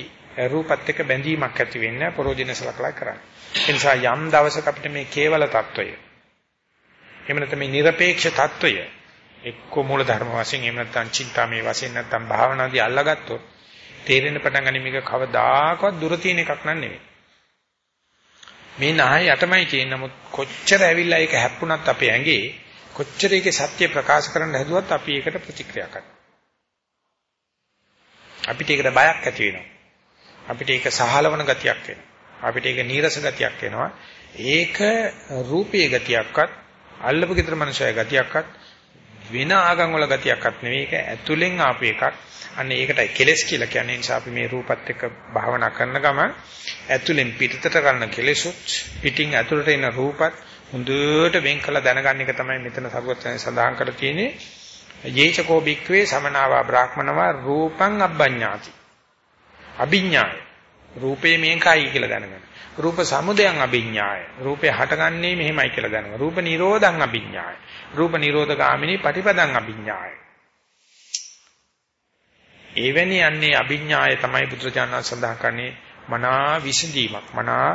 රූපත් එක්ක බැඳීමක් ඇති වෙන්නේ ප්‍රයෝජනෙ සලකලා කරන්නේ. ඒ නිසා යම් දවසක අපිට මේ කේවල తত্ত্বය එහෙම නැත්නම් මේ নিরপেক্ষ తত্ত্বය එක්ක මූල ධර්ම වශයෙන් එහෙම නැත්නම් චින්තාමේ වශයෙන් නැත්නම් භාවනාදී අල්ලාගත්තොත් තේරෙන්න පටන් ගනි මේක කවදාකවත් දුර තියෙන එකක් නන් නෙවෙයි. මේ නහය යටමයි තියෙන නමුත් කොච්චර ඇවිල්ලා ඒක හැප්පුණත් අපේ ඇඟේ කොච්චර ඒකේ සත්‍ය ප්‍රකාශ කරන්න හැදුවත් අපි ඒකට ප්‍රතික්‍රියා කරනවා. අපිට ඒකට බයක් ඇති වෙනවා. අපිට ඒක සහලවන ගතියක් වෙනවා. අපිට ඒක නීරස ගතියක් එනවා. ඒක රූපී ගතියක්වත් අල්ලපු gedara මනුෂය ගතියක්වත් වෙන ආගම් වල ගතියක්වත් නෙවෙයි. ඒක ඇතුලෙන් ආපු එකක්. අන්න ඒකටයි කෙලස් කියලා කියන්නේ. නිසා අපි මේ රූපත් එක්ක භාවනා කරන ගම ඇතුලෙන් පිටතට කරන කෙලෙසුත් පිටින් ඇතුලට එන රූපත් හොඳට වෙන් කළ දැනගන්න එක තමයි මෙතන සරුවචන සඳහන් කරලා තියෙන්නේ. යේචකෝ බික්වේ සමනාවා බ්‍රාහ්මනවා රූපං අබ්බඤ්ඤාති. අභිඥාය රූපේ මේකයි කියලා දැනගන්න. රූප සමුදයං අභිඥාය. රූපේ හටගන්නේ මෙහෙමයි කියලා දැනගන්න. රූප නිරෝධං අභිඥාය. රූප නිරෝධගාමිනී පටිපදං අභිඥාය. එවැනි යන්නේ අභිඥාය තමයි බුදුරජාණන් සඳහන් කරන්නේ මනා විසඳීමක්, මනා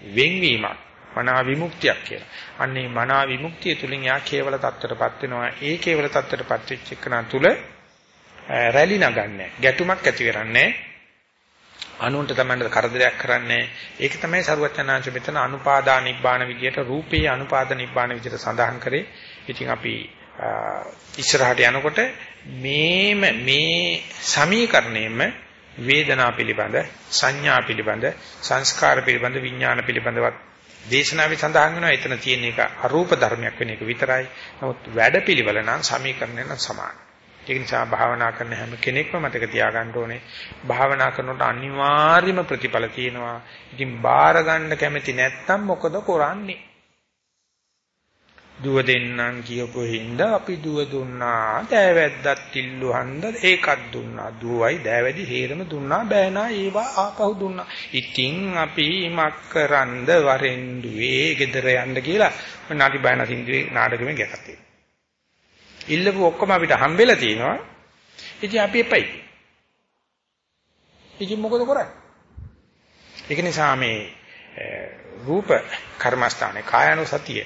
වෙන්වීමක්, මනා විමුක්තියක් කියලා. අන්නේ මනා විමුක්තිය තුලින් යා කේවල தත්තරපත් වෙනවා. ඒ කේවල தත්තරපත් වෙච්ච එකන තුල රැලි නගන්නේ, ගැටුමක් ඇති කරන්නේ අනුන්ට තමයි කරදරයක් කරන්නේ ඒක තමයි සරුවචනාංශ මෙතන අනුපාදා නිබ්බාන විදියට රූපේ අනුපාද නිබ්බාන විදියට සඳහන් කරේ ඉතින් අපි ඉස්සරහට යනකොට මේම මේ සමීකරණයෙම වේදනා පිළිබඳ සංඥා පිළිබඳ සංස්කාර පිළිබඳ විඥාන පිළිබඳවත් දේශනාවේ සඳහන් වෙනවා එතන තියෙන එක අරූප ධර්මයක් වෙන එක විතරයි නමුත් වැඩ පිළිවෙල නම් සමීකරණය නම් සමානයි ඒක නිසා භාවනා කරන හැම කෙනෙක්ම මතක තියාගන්න ඕනේ භාවනා කරනකොට අනිවාර්යම ප්‍රතිඵල තියෙනවා. ඉතින් බාර ගන්න කැමති නැත්නම් මොකද කරන්නේ? දුව දෙන්නම් කියපු හින්දා අපි දුව දුන්නා. දෑවැද්දත් ඉල්ලුහන්ද ඒකත් දුන්නා. දුවයි දෑවැදි හේරම දුන්නා. බෑනා ඒවා ආපහු දුන්නා. ඉතින් අපි මක්කරන්ද වරෙන්දුවේ ගෙදර යන්න කියලා නාටි බයන සින්දුවේ නාටකෙම ගැකතේ. ඉල්ලපු ඔක්කොම අපිට හම්බෙලා තිනවා. ඉතින් අපි එපයි. ඉතින් මොකද කරන්නේ? ඒක නිසා මේ රූප කර්මස්ථානේ කායानुසතිය,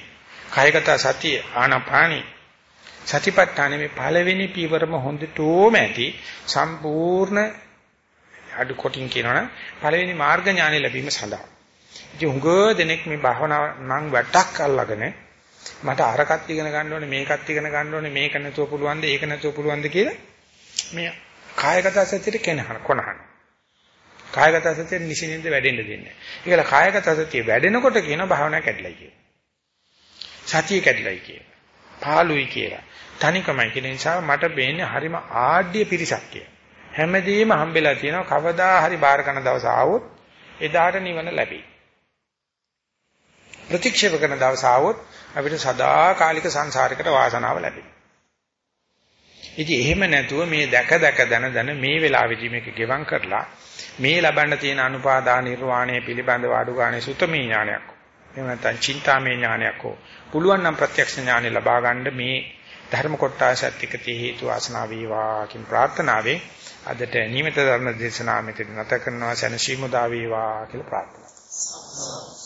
කායගත සතිය, ආනාපානි සතිපට්ඨානෙ මේ පළවෙනි පීවරම හොඳටම ඇති සම්පූර්ණ අඩු කොටින් කියනවනම් පළවෙනි මාර්ග ඥානෙ ලැබීම සඳහා. ඉතින් හුඟ දෙනෙක් මේ භාවනාව නම් වැටක් අල්ලගෙන මට අරකට ඉගෙන ගන්න ඕනේ මේකත් ඉගෙන ගන්න ඕනේ මේක නැතුව පුළුවන්ද ඒක නැතුව පුළුවන්ද කියලා මේ කායගත සතියට කෙනහන කොනහන කායගත සතිය නිසින්ද වැඩෙන්න දෙන්නේ. ඒකල කායගත සතිය වැඩෙනකොට කියන භාවනාව කැඩලයි කියන. සතිය කැඩලයි කියන. පාළුයි කියලා. තනිකමයි කියන නිසා මට බේන්නේ හරිම ආඩ්‍ය පිරිසක් කියලා. හැමදේම හම්බෙලා තියෙනවා කවදා හරි බාර ගන්න දවස ආවොත් එදාට නිවන ලැබෙයි. ප්‍රතික්ෂේප කරන දවස ආවොත් අපිට සදාකාලික සංසාරයකට වාසනාව ලැබෙනවා. ඉතින් එහෙම නැතුව මේ දැක දැක දන දන මේ වෙලාවේදී මේක ගෙවම් කරලා මේ ලබන්න තියෙන අනුපාදා නිර්වාණය පිළිබඳව අඩු ගානේ සුතමේ ඥානයක්. එහෙම නැත්නම් චින්තාමේ ඥානයක් හෝ පුළුවන් නම් ප්‍රත්‍යක්ෂ ඥානෙ ලබා ගන්න මේ ධර්ම කොටසත් එක්ක තී හේතු වාසනා වේවා කියන ප්‍රාර්ථනාවෙන් අදට නියමිත ධර්ම දේශනාව මෙතන නැත කරනවා සැනසීම දා වේවා කියලා ප්‍රාර්ථනා.